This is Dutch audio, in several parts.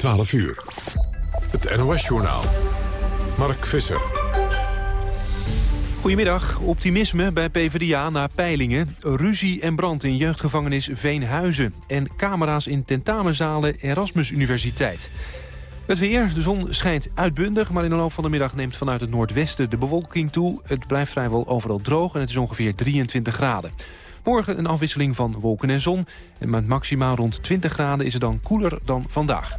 12 uur. Het NOS-journaal. Mark Visser. Goedemiddag. Optimisme bij PvdA na peilingen. Ruzie en brand in jeugdgevangenis Veenhuizen. En camera's in tentamenzalen Erasmus Universiteit. Het weer. De zon schijnt uitbundig, maar in de loop van de middag neemt vanuit het noordwesten de bewolking toe. Het blijft vrijwel overal droog en het is ongeveer 23 graden. Morgen een afwisseling van wolken en zon. En met maximaal rond 20 graden is het dan koeler dan vandaag.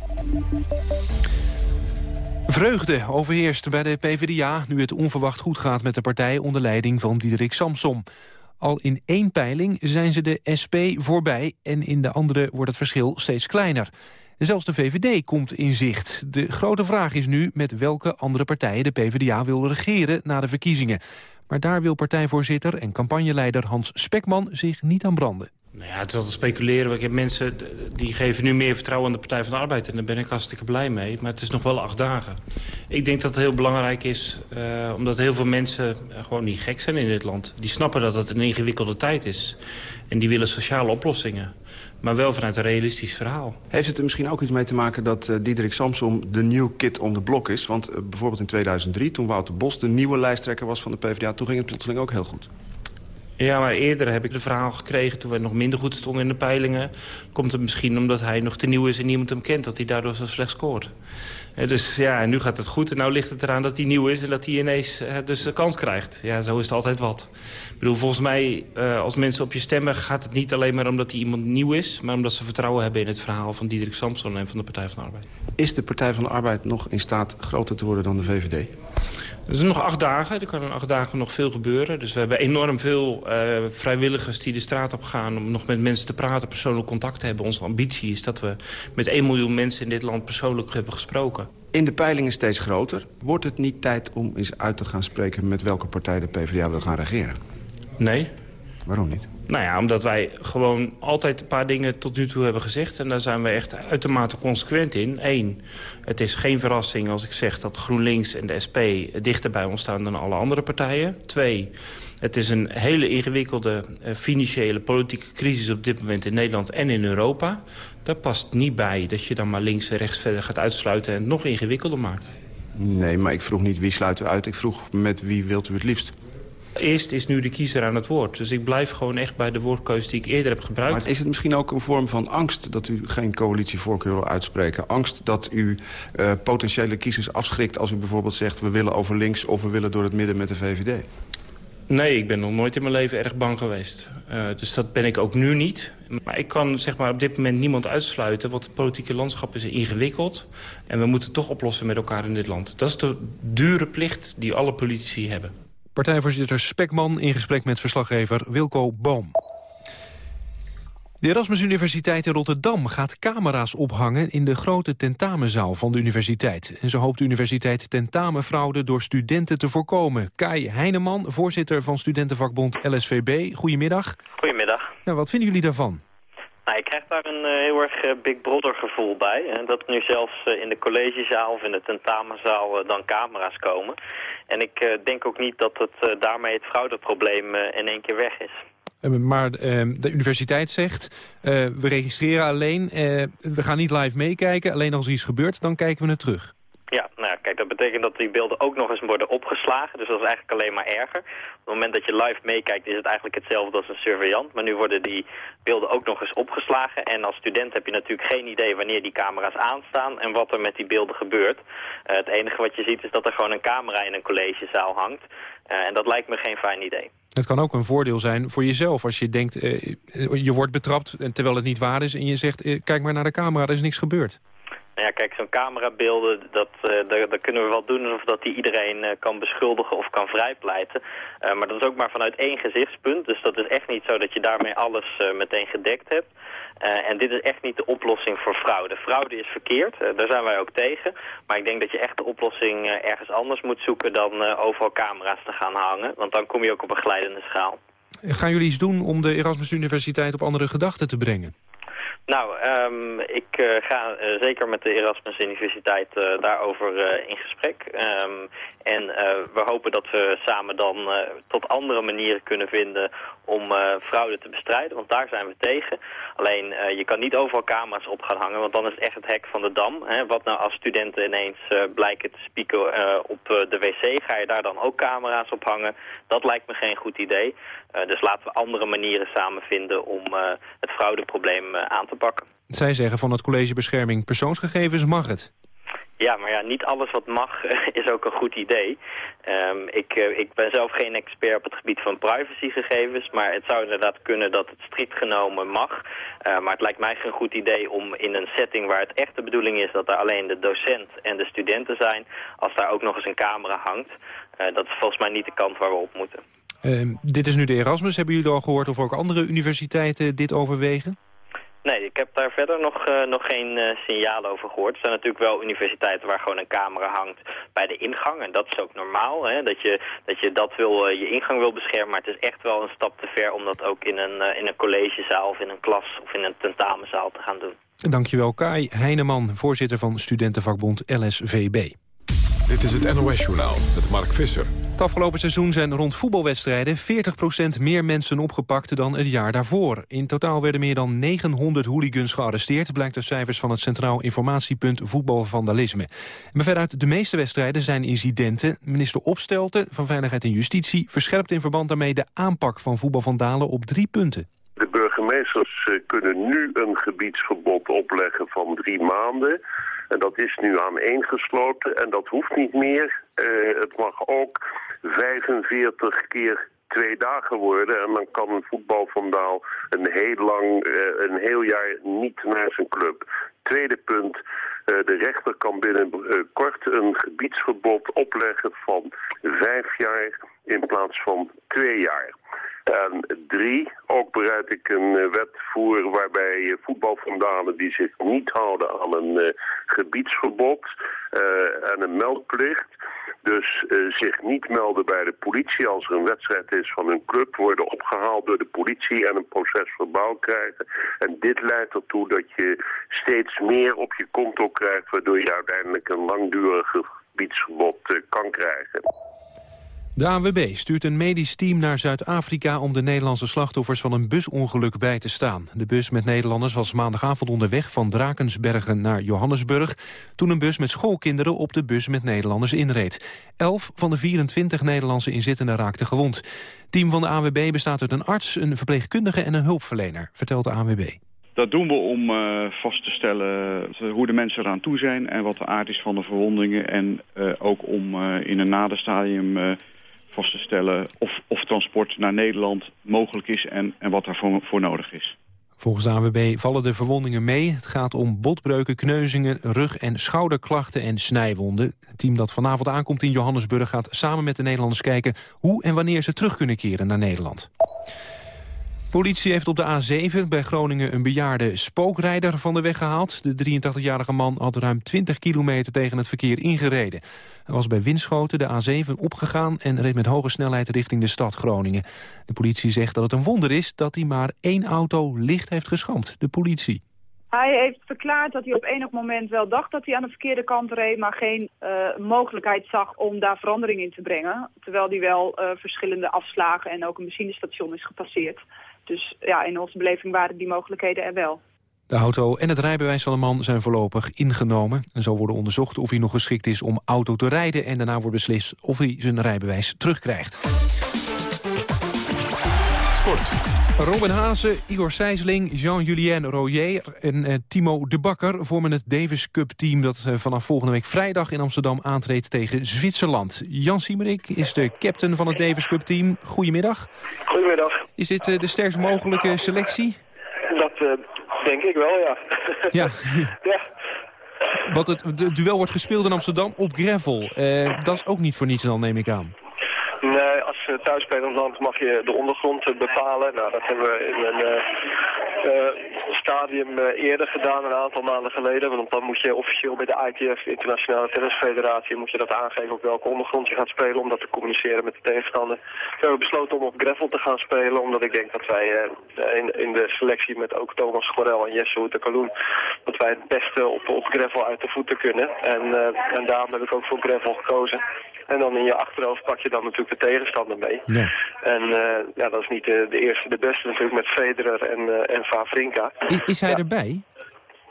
Vreugde overheerst bij de PvdA nu het onverwacht goed gaat met de partij onder leiding van Diederik Samsom. Al in één peiling zijn ze de SP voorbij en in de andere wordt het verschil steeds kleiner. zelfs de VVD komt in zicht. De grote vraag is nu met welke andere partijen de PvdA wil regeren na de verkiezingen. Maar daar wil partijvoorzitter en campagneleider Hans Spekman zich niet aan branden. Nou ja, het is altijd speculeren. Ik heb mensen die geven nu meer vertrouwen aan de Partij van de Arbeid. En daar ben ik hartstikke blij mee. Maar het is nog wel acht dagen. Ik denk dat het heel belangrijk is. Uh, omdat heel veel mensen gewoon niet gek zijn in dit land. Die snappen dat het een ingewikkelde tijd is. En die willen sociale oplossingen. Maar wel vanuit een realistisch verhaal. Heeft het er misschien ook iets mee te maken dat uh, Diederik Samsom de new kid on the block is? Want uh, bijvoorbeeld in 2003, toen Wouter Bos de nieuwe lijsttrekker was van de PvdA... toen ging het plotseling ook heel goed. Ja, maar eerder heb ik de verhaal gekregen toen we nog minder goed stonden in de peilingen. Komt het misschien omdat hij nog te nieuw is en niemand hem kent... dat hij daardoor zo slecht scoort. Dus ja, en nu gaat het goed. En nu ligt het eraan dat hij nieuw is en dat hij ineens dus de kans krijgt. Ja, zo is het altijd wat. Ik bedoel, volgens mij, uh, als mensen op je stemmen... gaat het niet alleen maar omdat hij iemand nieuw is... maar omdat ze vertrouwen hebben in het verhaal van Diederik Samson... en van de Partij van de Arbeid. Is de Partij van de Arbeid nog in staat groter te worden dan de VVD? Er zijn nog acht dagen. Er kan in acht dagen nog veel gebeuren. Dus we hebben enorm veel uh, vrijwilligers die de straat op gaan... om nog met mensen te praten, persoonlijk contact te hebben. Onze ambitie is dat we met 1 miljoen mensen in dit land persoonlijk hebben gesproken. In de peilingen steeds groter. Wordt het niet tijd om eens uit te gaan spreken... met welke partij de PvdA wil gaan regeren? Nee. Waarom niet? Nou ja, omdat wij gewoon altijd een paar dingen tot nu toe hebben gezegd. En daar zijn we echt uitermate consequent in. Eén, het is geen verrassing als ik zeg dat GroenLinks en de SP dichter bij ons staan dan alle andere partijen. Twee, het is een hele ingewikkelde uh, financiële politieke crisis op dit moment in Nederland en in Europa. Daar past niet bij dat je dan maar links en rechts verder gaat uitsluiten en het nog ingewikkelder maakt. Nee, maar ik vroeg niet wie sluiten we uit. Ik vroeg met wie wilt u het liefst? Eerst is nu de kiezer aan het woord. Dus ik blijf gewoon echt bij de woordkeus die ik eerder heb gebruikt. Maar is het misschien ook een vorm van angst dat u geen coalitievoorkeur wil uitspreken? Angst dat u uh, potentiële kiezers afschrikt als u bijvoorbeeld zegt... we willen over links of we willen door het midden met de VVD? Nee, ik ben nog nooit in mijn leven erg bang geweest. Uh, dus dat ben ik ook nu niet. Maar ik kan zeg maar, op dit moment niemand uitsluiten... want het politieke landschap is ingewikkeld... en we moeten toch oplossen met elkaar in dit land. Dat is de dure plicht die alle politici hebben. Partijvoorzitter Spekman in gesprek met verslaggever Wilco Boom. De Erasmus Universiteit in Rotterdam gaat camera's ophangen in de grote tentamenzaal van de universiteit. En zo hoopt de universiteit tentamenfraude door studenten te voorkomen. Kai Heineman, voorzitter van studentenvakbond LSVB. Goedemiddag. Goedemiddag. Ja, wat vinden jullie daarvan? Nou, ik krijg daar een uh, heel erg uh, Big Brother gevoel bij. Hè? Dat nu zelfs uh, in de collegezaal of in de tentamenzaal dan camera's komen. En ik denk ook niet dat het daarmee het fraudeprobleem in één keer weg is. Maar ehm, de universiteit zegt, we registreren alleen, we gaan niet live meekijken. Alleen als er iets gebeurt, dan kijken we het terug. Ja, nou kijk, dat betekent dat die beelden ook nog eens worden opgeslagen. Dus dat is eigenlijk alleen maar erger. Op het moment dat je live meekijkt is het eigenlijk hetzelfde als een surveillant. Maar nu worden die beelden ook nog eens opgeslagen. En als student heb je natuurlijk geen idee wanneer die camera's aanstaan en wat er met die beelden gebeurt. Uh, het enige wat je ziet is dat er gewoon een camera in een collegezaal hangt. Uh, en dat lijkt me geen fijn idee. Het kan ook een voordeel zijn voor jezelf als je denkt, uh, je wordt betrapt terwijl het niet waar is. En je zegt, kijk maar naar de camera, er is niks gebeurd. Nou ja, kijk, zo'n camerabeelden, dat, uh, daar, kunnen we wel doen of dat die iedereen uh, kan beschuldigen of kan vrijpleiten. Uh, maar dat is ook maar vanuit één gezichtspunt. Dus dat is echt niet zo dat je daarmee alles meteen gedekt hebt. en dit is echt niet de oplossing voor fraude. Fraude is verkeerd, daar zijn wij ook tegen. Maar ik denk dat je echt de oplossing ergens anders moet zoeken dan overal camera's te gaan hangen. Want dan kom je ook op een glijdende schaal. Gaan jullie iets doen om de Erasmus Universiteit op andere gedachten te brengen? Nou, um, ik uh, ga uh, zeker met de Erasmus Universiteit uh, daarover in gesprek. Um, en we hopen dat we samen dan tot andere manieren kunnen vinden om fraude te bestrijden. Want daar zijn we tegen. Alleen, je kan niet overal camera's op gaan hangen, want dan is het echt het hek van de dam. Hè? Wat nou als studenten ineens blijken te spieken op de wc, ga je daar dan ook camera's op hangen? Dat lijkt me geen goed idee. dus laten we andere manieren samen vinden om het fraudeprobleem aan te pakken. Zij zeggen van het College Bescherming Persoonsgegevens mag het. Ja, maar ja, niet alles wat mag is ook een goed idee. Um, ik, uh, ik ben zelf geen expert op het gebied van privacygegevens... maar het zou inderdaad kunnen dat het strikt genomen mag. Uh, maar het lijkt mij geen goed idee om in een setting waar het echt de bedoeling is... dat er alleen de docent en de studenten zijn... als daar ook nog eens een camera hangt. Dat is volgens mij niet de kant waar we op moeten. Ehm, dit is nu de Erasmus. Hebben jullie al gehoord of ook andere universiteiten dit overwegen? Nee, ik heb daar verder nog, uh, nog geen uh, signalen over gehoord. Er zijn natuurlijk wel universiteiten waar gewoon een camera hangt bij de ingang. En dat is ook normaal, hè? Dat, je, dat je dat wil, uh, je ingang wil beschermen. Maar het is echt wel een stap te ver om dat ook in een, in een collegezaal of in een klas of in een tentamenzaal te gaan doen. Dankjewel Kai Heineman, voorzitter van studentenvakbond LSVB. Dit is het NOS-journaal met Mark Visser. Het afgelopen seizoen zijn rond voetbalwedstrijden 40% meer mensen opgepakt dan het jaar daarvoor. In totaal werden meer dan 900 hooligans gearresteerd... blijkt uit cijfers van het Centraal Informatiepunt Voetbalvandalisme. Maar veruit de meeste wedstrijden zijn incidenten. Minister Opstelten van Veiligheid en Justitie verscherpt in verband daarmee... de aanpak van voetbalvandalen op drie punten. De burgemeesters eh, kunnen nu een gebiedsverbod opleggen van drie maanden... En dat is nu aaneengesloten en dat hoeft niet meer. Uh, het mag ook 45 keer twee dagen worden. En dan kan een voetbalvandaal een heel lang, uh, een heel jaar niet naar zijn club. Tweede punt, de rechter kan binnenkort een gebiedsverbod opleggen van vijf jaar in plaats van twee jaar. En drie, ook bereid ik een uh, wet voor waarbij uh, voetbalvandalen die zich niet houden aan een uh, gebiedsverbod en een meldplicht, dus zich niet melden bij de politie als er een wedstrijd is van een club, worden opgehaald door de politie en een proces verbaal krijgen. En dit leidt ertoe dat je steeds meer op je konto krijgt, waardoor je uiteindelijk een langdurig gebiedsverbod kan krijgen. De ANWB stuurt een medisch team naar Zuid-Afrika om de Nederlandse slachtoffers van een busongeluk bij te staan. De bus met Nederlanders was maandagavond onderweg van Drakensbergen naar Johannesburg, toen een bus met schoolkinderen op de bus met Nederlanders inreed. Elf van de 24 Nederlandse inzittenden raakten gewond. Het team van de ANWB bestaat uit een arts, een verpleegkundige en een hulpverlener, vertelt de ANWB. Dat doen we om uh, vast te stellen hoe de mensen eraan toe zijn en wat de aard is van de verwondingen. En uh, ook om in een naderstadium vast te stellen of, of transport naar Nederland mogelijk is en, en wat daarvoor voor nodig is. Volgens de AWB vallen de verwondingen mee. Het gaat om botbreuken, kneuzingen, rug- en schouderklachten en snijwonden. Het team dat vanavond aankomt in Johannesburg gaat samen met de Nederlanders kijken... hoe en wanneer ze terug kunnen keren naar Nederland. Politie heeft op de A7 bij Groningen een bejaarde spookrijder van de weg gehaald. De 83-jarige man had ruim 20 kilometer tegen het verkeer ingereden. Hij was bij Winschoten de A7 opgegaan en reed met hoge snelheid richting de stad Groningen. De politie zegt dat het een wonder is dat hij maar één auto licht heeft geschampt. De politie. Hij heeft verklaard dat hij op enig moment wel dacht dat hij aan de verkeerde kant reed... maar geen uh, mogelijkheid zag om daar verandering in te brengen. Terwijl hij wel uh, verschillende afslagen en ook een benzinestation is gepasseerd. Dus ja, in onze beleving waren die mogelijkheden er wel. De auto en het rijbewijs van de man zijn voorlopig ingenomen. En zo worden onderzocht of hij nog geschikt is om auto te rijden... en daarna wordt beslist of hij zijn rijbewijs terugkrijgt. Sport. Robin Haase, Igor Sijsling, Jean-Julien Royer en uh, Timo de Bakker... vormen het Davis Cup-team dat uh, vanaf volgende week vrijdag in Amsterdam aantreedt tegen Zwitserland. Jan Siemerik is de captain van het Davis Cup-team. Goedemiddag. Goedemiddag. Is dit uh, de sterkst mogelijke selectie? Dat denk ik wel, ja. Ja. ja. Want het, het, duel wordt gespeeld in Amsterdam op gravel. dat is ook niet voor niets dan, neem ik aan. Nee, als thuisspelend land mag je de ondergrond bepalen. Nou, dat hebben we in een, stadium eerder gedaan, een aantal maanden geleden. Want dan moet je officieel bij de ITF, Internationale Tennisfederatie, moet je dat aangeven op welke ondergrond je gaat spelen om dat te communiceren met de tegenstander. We hebben besloten om op gravel te gaan spelen, omdat ik denk dat wij in, in de selectie met ook Thomas Gorel en Jesse Kaloen, dat wij het beste op, op gravel uit de voeten kunnen. En, en daarom heb ik ook voor gravel gekozen. En dan in je achterhoofd pak je dan natuurlijk de tegenstander mee. Ja. En uh, ja, dat is niet de, de, eerste de beste natuurlijk met Federer en, uh, en Favrinka. Is, is hij ja. erbij?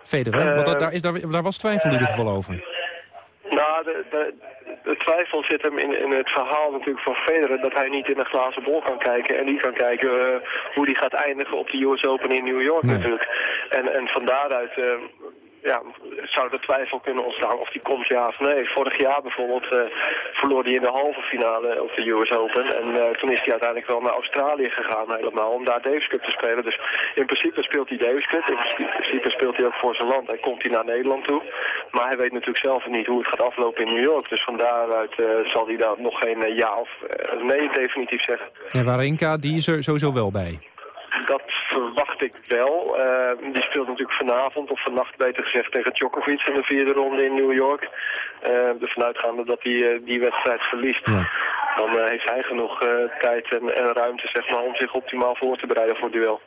Federer? Want daar, is, daar, daar was twijfel in ieder geval over. Nou, de, de, de twijfel zit hem in, in het verhaal natuurlijk van Federer... dat hij niet in een glazen bol kan kijken... en niet kan kijken uh, hoe die gaat eindigen op de US Open in New York nee. natuurlijk. En, en van daaruit uh, ja, zou er twijfel kunnen ontstaan of die komt ja of nee. Vorig jaar bijvoorbeeld uh, verloor hij in de halve finale op de US Open. En uh, toen is hij uiteindelijk wel naar Australië gegaan helemaal om daar Davis Cup te spelen. Dus in principe speelt hij Davis Cup. In principe speelt hij ook voor zijn land. Hij komt hij naar Nederland toe. Maar hij weet natuurlijk zelf niet hoe het gaat aflopen in New York. Dus van daaruit uh, zal hij daar nog geen ja of nee definitief zeggen. En Warenka, die is er sowieso wel bij? Dat verwacht ik wel. Uh, die speelt natuurlijk vanavond, of vannacht beter gezegd, tegen Djokovic in de vierde ronde in New York. Uh, ervan uitgaande dat hij uh, die wedstrijd verliest. Ja. Dan heeft hij genoeg tijd en, en, ruimte zeg maar, om zich optimaal voor te bereiden voor het duel.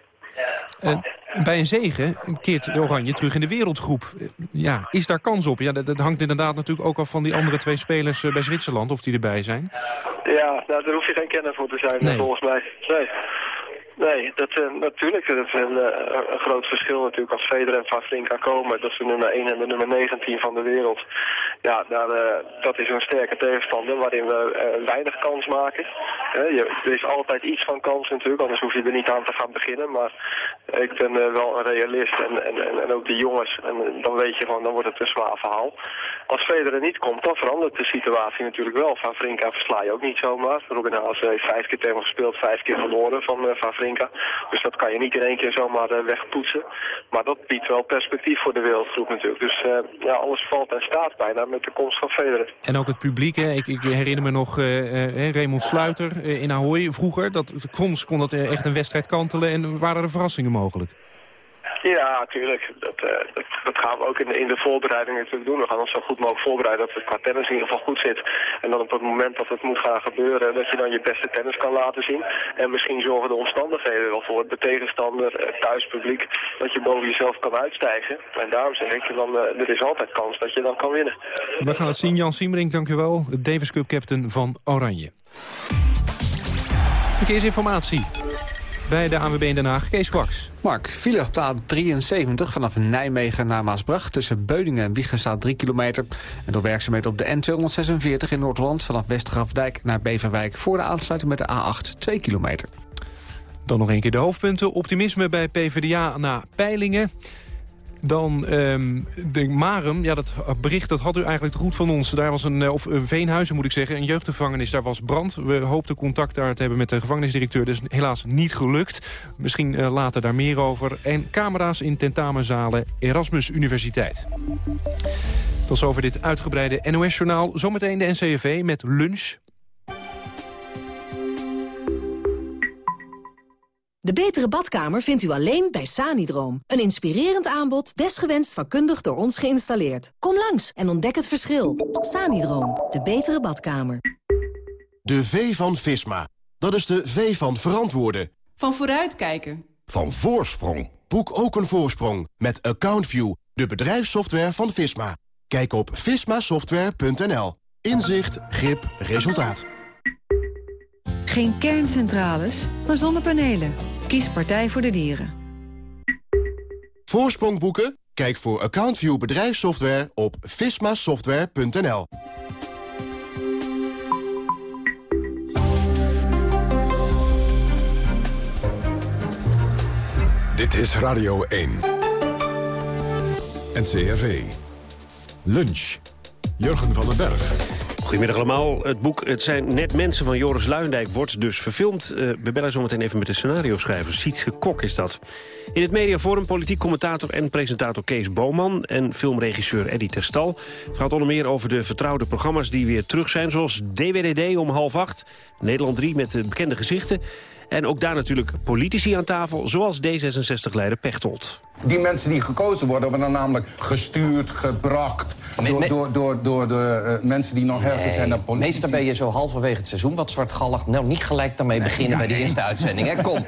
bij een zege keert de Oranje terug in de wereldgroep. ja, is daar kans op? Ja, dat, dat, hangt inderdaad natuurlijk ook af van die andere twee spelers bij Zwitserland, of die erbij zijn. Ja, nou, daar hoef je geen kenner voor te zijn, nee. volgens mij. Nee. Nee, dat, uh, natuurlijk. Dat is een, uh, een, groot verschil natuurlijk als Federer en Vavrinka komen. Dat is de nummer 1 en de nummer 19 van de wereld. Ja, daar, uh, dat is een sterke tegenstander waarin we weinig kans maken. Je, er is altijd iets van kans natuurlijk, anders hoef je er niet aan te gaan beginnen. Maar ik ben wel een realist en, en, en, ook de jongens. En dan weet je gewoon, dan wordt het een zwaar verhaal. Als Federer niet komt, dan verandert de situatie natuurlijk wel. Vavrinka versla je ook niet zomaar. Robin Haas heeft vijf keer tegen gespeeld, vijf keer verloren van Dus dat kan je niet in één keer zomaar uh, wegpoetsen. Maar dat biedt wel perspectief voor de wereldgroep natuurlijk. Dus uh, ja, alles valt en staat bijna met de komst van Federer. En ook het publiek? Ik, ik herinner me nog uh, Raymond Sluiter in Ahoy vroeger. Dat, soms kon dat echt een wedstrijd kantelen en waren er verrassingen mogelijk. Ja, natuurlijk. Dat, uh, dat, dat, gaan we ook in de, in de voorbereiding natuurlijk doen. We gaan ons zo goed mogelijk voorbereiden dat het qua tennis in ieder geval goed zit. En dan op het moment dat het moet gaan gebeuren, dat je dan je beste tennis kan laten zien. En misschien zorgen de omstandigheden wel voor de tegenstander, het thuispubliek, dat je boven jezelf kan uitstijgen. En daarom zeg ik, dan, uh, er is altijd kans dat je dan kan winnen. We gaan het zien. Jan Siemering, dank u wel. Davis Cup captain van Oranje. Verkeersinformatie bij de ANWB in Den Haag. Kees Kwaks. Mark, file op de A73 vanaf Nijmegen naar Maasbracht... tussen Beudingen en Wiegen staat 3 kilometer. En door werkzaamheden op de N246 in Noord-Holland... vanaf Westgrafdijk naar Beverwijk voor de aansluiting met de A8 2 kilometer. Dan nog een keer de hoofdpunten. Optimisme bij PvdA na peilingen. Dan um, de Marum, ja, dat bericht dat had u eigenlijk goed van ons. Daar was een, of een Veenhuizen moet ik zeggen, een jeugdgevangenis. Daar was brand. We hoopten contact daar te hebben met de gevangenisdirecteur. Dat is helaas niet gelukt. Misschien uh, later daar meer over. En camera's in tentamenzalen Erasmus Universiteit. Tot over dit uitgebreide NOS-journaal. Zometeen de NCV met lunch. De betere badkamer vindt u alleen bij Sanidroom. Een inspirerend aanbod, desgewenst vakkundig door ons geïnstalleerd. Kom langs en ontdek het verschil. Sanidroom, de betere badkamer. De V van Visma. Dat is de V van verantwoorden. Van vooruitkijken. Van voorsprong. Boek ook een voorsprong met AccountView, de bedrijfssoftware van Visma. Kijk op vismasoftware.nl. Inzicht, grip, resultaat. Geen kerncentrales, maar zonnepanelen. Kies Partij voor de Dieren. Voorsprong boeken? Kijk voor AccountView bedrijfssoftware op vismasoftware.nl. Dit is Radio 1. NCRV. Lunch. Jurgen van den Berg. Goedemiddag allemaal. Het boek Het zijn net mensen van Joris Luindijk wordt dus verfilmd. Uh, we bellen zometeen even met de scenario-schrijver. Sietske Kok is dat. In het mediaforum politiek commentator en presentator Kees Boman... en filmregisseur Eddie Terstal. Het gaat onder meer over de vertrouwde programma's die weer terug zijn... zoals DWDD om half acht, Nederland 3 met de bekende gezichten... En ook daar natuurlijk politici aan tafel, zoals D66-leider Pechtold. Die mensen die gekozen worden, worden dan namelijk gestuurd, gebracht... door, door, door, door de uh, mensen die nog herkend zijn dan politici. Meestal ben je zo halverwege het seizoen wat zwartgallig. Nou, niet gelijk daarmee nee, beginnen ja, bij de eerste uitzending, hè? Kom.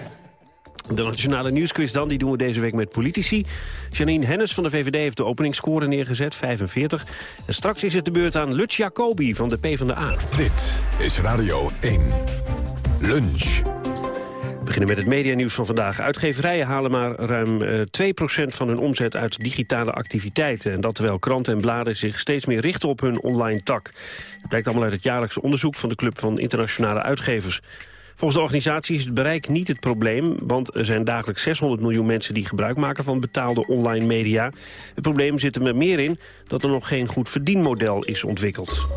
De Nationale Nieuwsquiz dan, die doen we deze week met politici. Janine Hennis van de VVD heeft de openingsscore neergezet, 45. En straks is het de beurt aan Lutz Jacobi van de PvdA. Dit is Radio 1. Lunch. We beginnen met het medianieuws van vandaag. Uitgeverijen halen maar ruim uh, 2% van hun omzet uit digitale activiteiten. En dat terwijl kranten en bladen zich steeds meer richten op hun online tak. Dat blijkt allemaal uit het jaarlijkse onderzoek van de Club van Internationale Uitgevers. Volgens de organisatie is het bereik niet het probleem... want er zijn dagelijks 600 miljoen mensen die gebruik maken van betaalde online media. Het probleem zit er meer in dat er nog geen goed verdienmodel is ontwikkeld.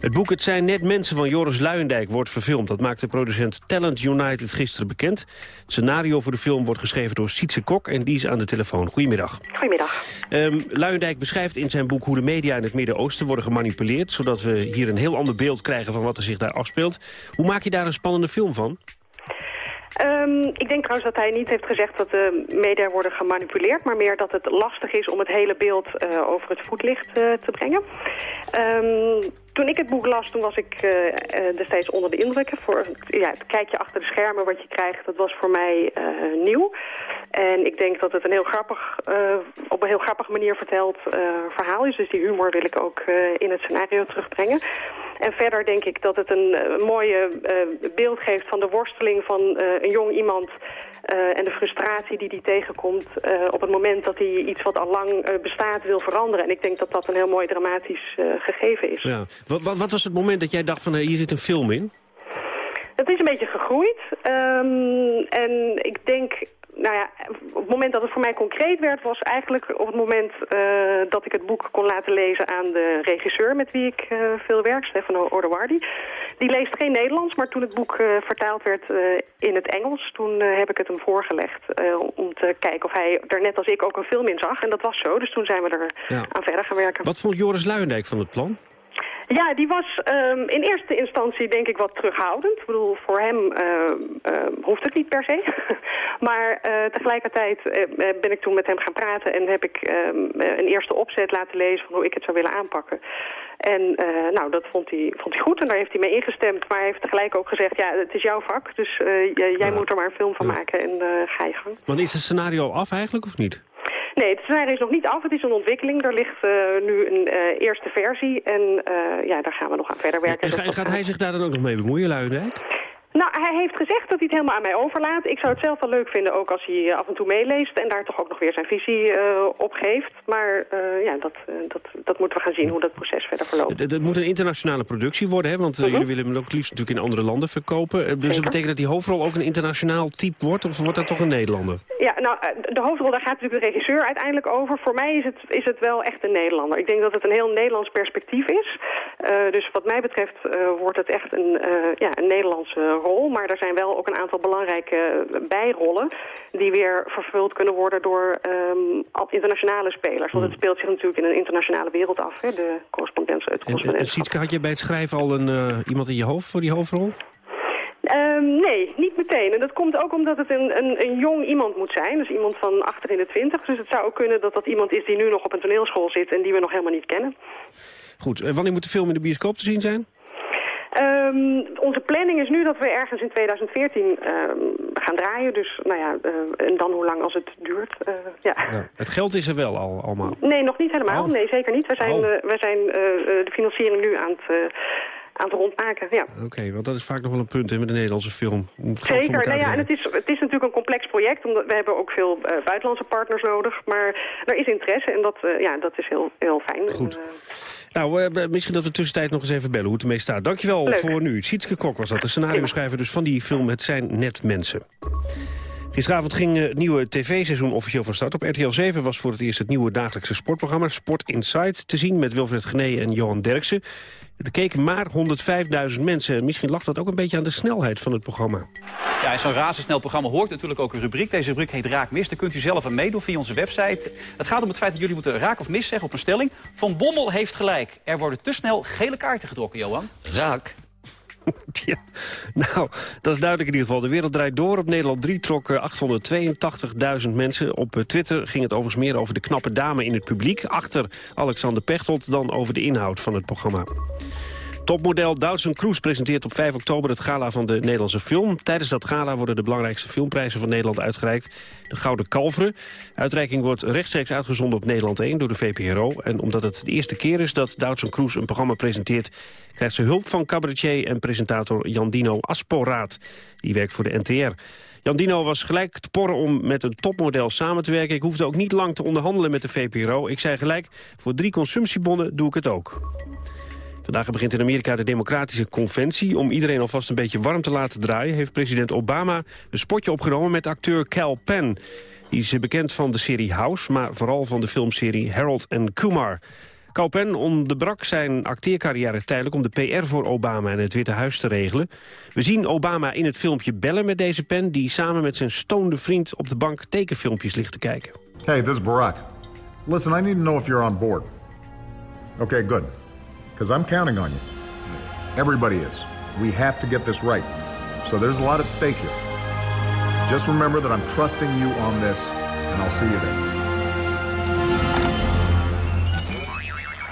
Het boek Het zijn net mensen van Joris Luijendijk wordt verfilmd. Dat maakte producent Talent United gisteren bekend. Het scenario voor de film wordt geschreven door Sietse Kok... en die is aan de telefoon. Goedemiddag. Goedemiddag. Um, Luijendijk beschrijft in zijn boek hoe de media in het Midden-Oosten worden gemanipuleerd... zodat we hier een heel ander beeld krijgen van wat er zich daar afspeelt. Hoe maak je daar een spannende film van? Um, ik denk trouwens dat hij niet heeft gezegd dat de media worden gemanipuleerd... maar meer dat het lastig is om het hele beeld uh, over het voetlicht uh, te brengen. Um, toen ik het boek las, toen was ik uh, destijds onder de indruk. Voor ja, het kijkje achter de schermen wat je krijgt, dat was voor mij uh, nieuw. En ik denk dat het een heel grappig, uh, op een heel grappige manier verteld verhaal is. Dus die humor wil ik ook in het scenario terugbrengen. En verder denk ik dat het een, een mooie beeld geeft van de worsteling van een jong iemand... En de frustratie die hij tegenkomt op het moment dat hij iets wat al lang bestaat wil veranderen. En ik denk dat dat een heel mooi dramatisch gegeven is. Ja. Wat, wat, wat, was het moment dat jij dacht van hier zit een film in? Het is een beetje gegroeid. Um, en ik denk nou ja, op het moment dat het voor mij concreet werd... was eigenlijk op het moment uh, dat ik het boek kon laten lezen aan de regisseur... met wie ik uh, veel werk, Stefano Ordewardi. Die leest geen Nederlands, maar toen het boek uh, vertaald werd in het Engels... toen heb ik het hem voorgelegd om te kijken of hij er net als ik ook een film in zag. En dat was zo, dus toen zijn we er ja. aan verder gaan werken. Wat vond Joris Luijendijk van het plan? Ja, die was um, in eerste instantie denk ik wat terughoudend. Ik bedoel, voor hem uh, uh, hoeft het niet per se. maar uh, tegelijkertijd ben ik toen met hem gaan praten... en heb ik um, een eerste opzet laten lezen van hoe ik het zou willen aanpakken. En nou, dat vond hij, vond hij goed en daar heeft hij mee ingestemd. Maar hij heeft tegelijk ook gezegd, ja, het is jouw vak. Dus jij ja. moet er maar een film van maken en ga je gang. Want is het scenario af eigenlijk of niet? Nee, het scenario is nog niet af. Het is een ontwikkeling. Er ligt uh, nu een uh, eerste versie. En uh, ja, daar gaan we nog aan verder werken. En, en gaat hij zich daar dan ook nog mee bemoeien, Luijendijk? Nou, hij heeft gezegd dat hij het helemaal aan mij overlaat. Ik zou het zelf wel leuk vinden, ook als hij af en toe meeleest... en daar toch ook nog weer zijn visie uh, op geeft. Maar uh, ja, dat, uh, dat, dat moeten we gaan zien, hoe dat proces verder verloopt. Het moet een internationale productie worden, hè? Want -huh. jullie willen hem ook liefst natuurlijk in andere landen verkopen. Dus Zeker. dat betekent dat die hoofdrol ook een internationaal type wordt? Of wordt dat toch een Nederlander? Ja, nou, de hoofdrol, daar gaat natuurlijk de regisseur uiteindelijk over. Voor mij is het, is het wel echt een Nederlander. Ik denk dat het een heel Nederlands perspectief is. dus wat mij betreft wordt het echt een, ja, een Nederlandse rol. Maar er zijn wel ook een aantal belangrijke bijrollen... die weer vervuld kunnen worden door um, internationale spelers. Want het speelt zich natuurlijk in een internationale wereld af, hè, de correspondentie. Het en, en Sietske, had je bij het schrijven al een, uh, iemand in je hoofd voor die hoofdrol? Um, nee, niet meteen. En dat komt ook omdat het een, een, een jong iemand moet zijn. Dus iemand van achter in de twintig. Dus het zou ook kunnen dat dat iemand is die nu nog op een toneelschool zit... en die we nog helemaal niet kennen. Goed, en wanneer moet de film in de bioscoop te zien zijn? Um, onze planning is nu dat we ergens in 2014 um, gaan draaien. Dus nou ja, uh, en dan hoe lang als het duurt. Uh, ja. ja. Het geld is er wel al allemaal? Nee, nog niet helemaal. Oh. Nee, zeker niet. We zijn, oh. uh, we zijn de financiering nu aan het aan het rondmaken. Ja. Oké, okay, want dat is vaak nog wel een punt hè, met een Nederlandse film. Zeker, nou ja, en het is, het is natuurlijk een complex project, omdat we hebben ook veel uh, buitenlandse partners nodig. Maar er is interesse en dat, uh, ja, dat is heel, heel fijn. Goed. En, uh, nou, uh, misschien dat we tussentijd nog eens even bellen hoe het ermee staat. Dankjewel Leuk. voor nu. Sietske Kok was dat, de scenario-schrijver dus van die film Het zijn net mensen. Gisteravond ging het nieuwe tv-seizoen officieel van start. Op RTL 7 was voor het eerst het nieuwe dagelijkse sportprogramma Sport Insight te zien... met Wilfred Genee en Johan Derksen. Er keken maar 105.000 mensen. Misschien lag dat ook een beetje aan de snelheid van het programma. Ja, zo'n razendsnel programma hoort natuurlijk ook een rubriek. Deze rubriek heet Raak Mis. Daar kunt u zelf aan meedoen via onze website. Het gaat om het feit dat jullie moeten raak of mis zeggen op een stelling. Van Bommel heeft gelijk. Er worden te snel gele kaarten getrokken, Johan. Raak. Ja, nou, dat is duidelijk in ieder geval. De wereld draait door. Op Nederland 3 trok 882.000 mensen. Op eh, Twitter ging het overigens meer over de knappe dame in het publiek. Achter Alexander Pechtold dan over de inhoud van het programma. Topmodel Doutzen Kroes presenteert op 5 oktober het gala van de Nederlandse film. Tijdens dat gala worden de belangrijkste filmprijzen van Nederland uitgereikt. De Gouden Kalveren. Uitreiking wordt rechtstreeks uitgezonden op Nederland 1 door de VPRO. En omdat het de eerste keer is dat Doutzen Kroes een programma presenteert... krijgt ze hulp van cabaretier en presentator Jandino Asporaat. Die werkt voor de NTR. Jandino was gelijk te porren om met een topmodel samen te werken. Ik hoefde ook niet lang te onderhandelen met de VPRO. Ik zei gelijk, voor drie consumptiebonnen doe ik het ook. Vandaag begint in Amerika de Democratische Conventie. Om iedereen alvast een beetje warm te laten draaien... heeft president Obama een spotje opgenomen met acteur Cal Penn. Die is bekend van de serie House, maar vooral van de filmserie Harold and Kumar. Cal Penn onderbrak zijn acteercarrière tijdelijk om de PR voor Obama en het Witte Huis te regelen. We zien Obama in het filmpje bellen met deze pen... die samen met zijn stoonde vriend op de bank tekenfilmpjes ligt te kijken. Hey, this is Barack. Listen, I need to know if you're on board. Okay, good. Because I'm counting on you. Everybody is. We have to get this right. So there's a lot at stake here. Just remember that I'm trusting you on this, and I'll see you there.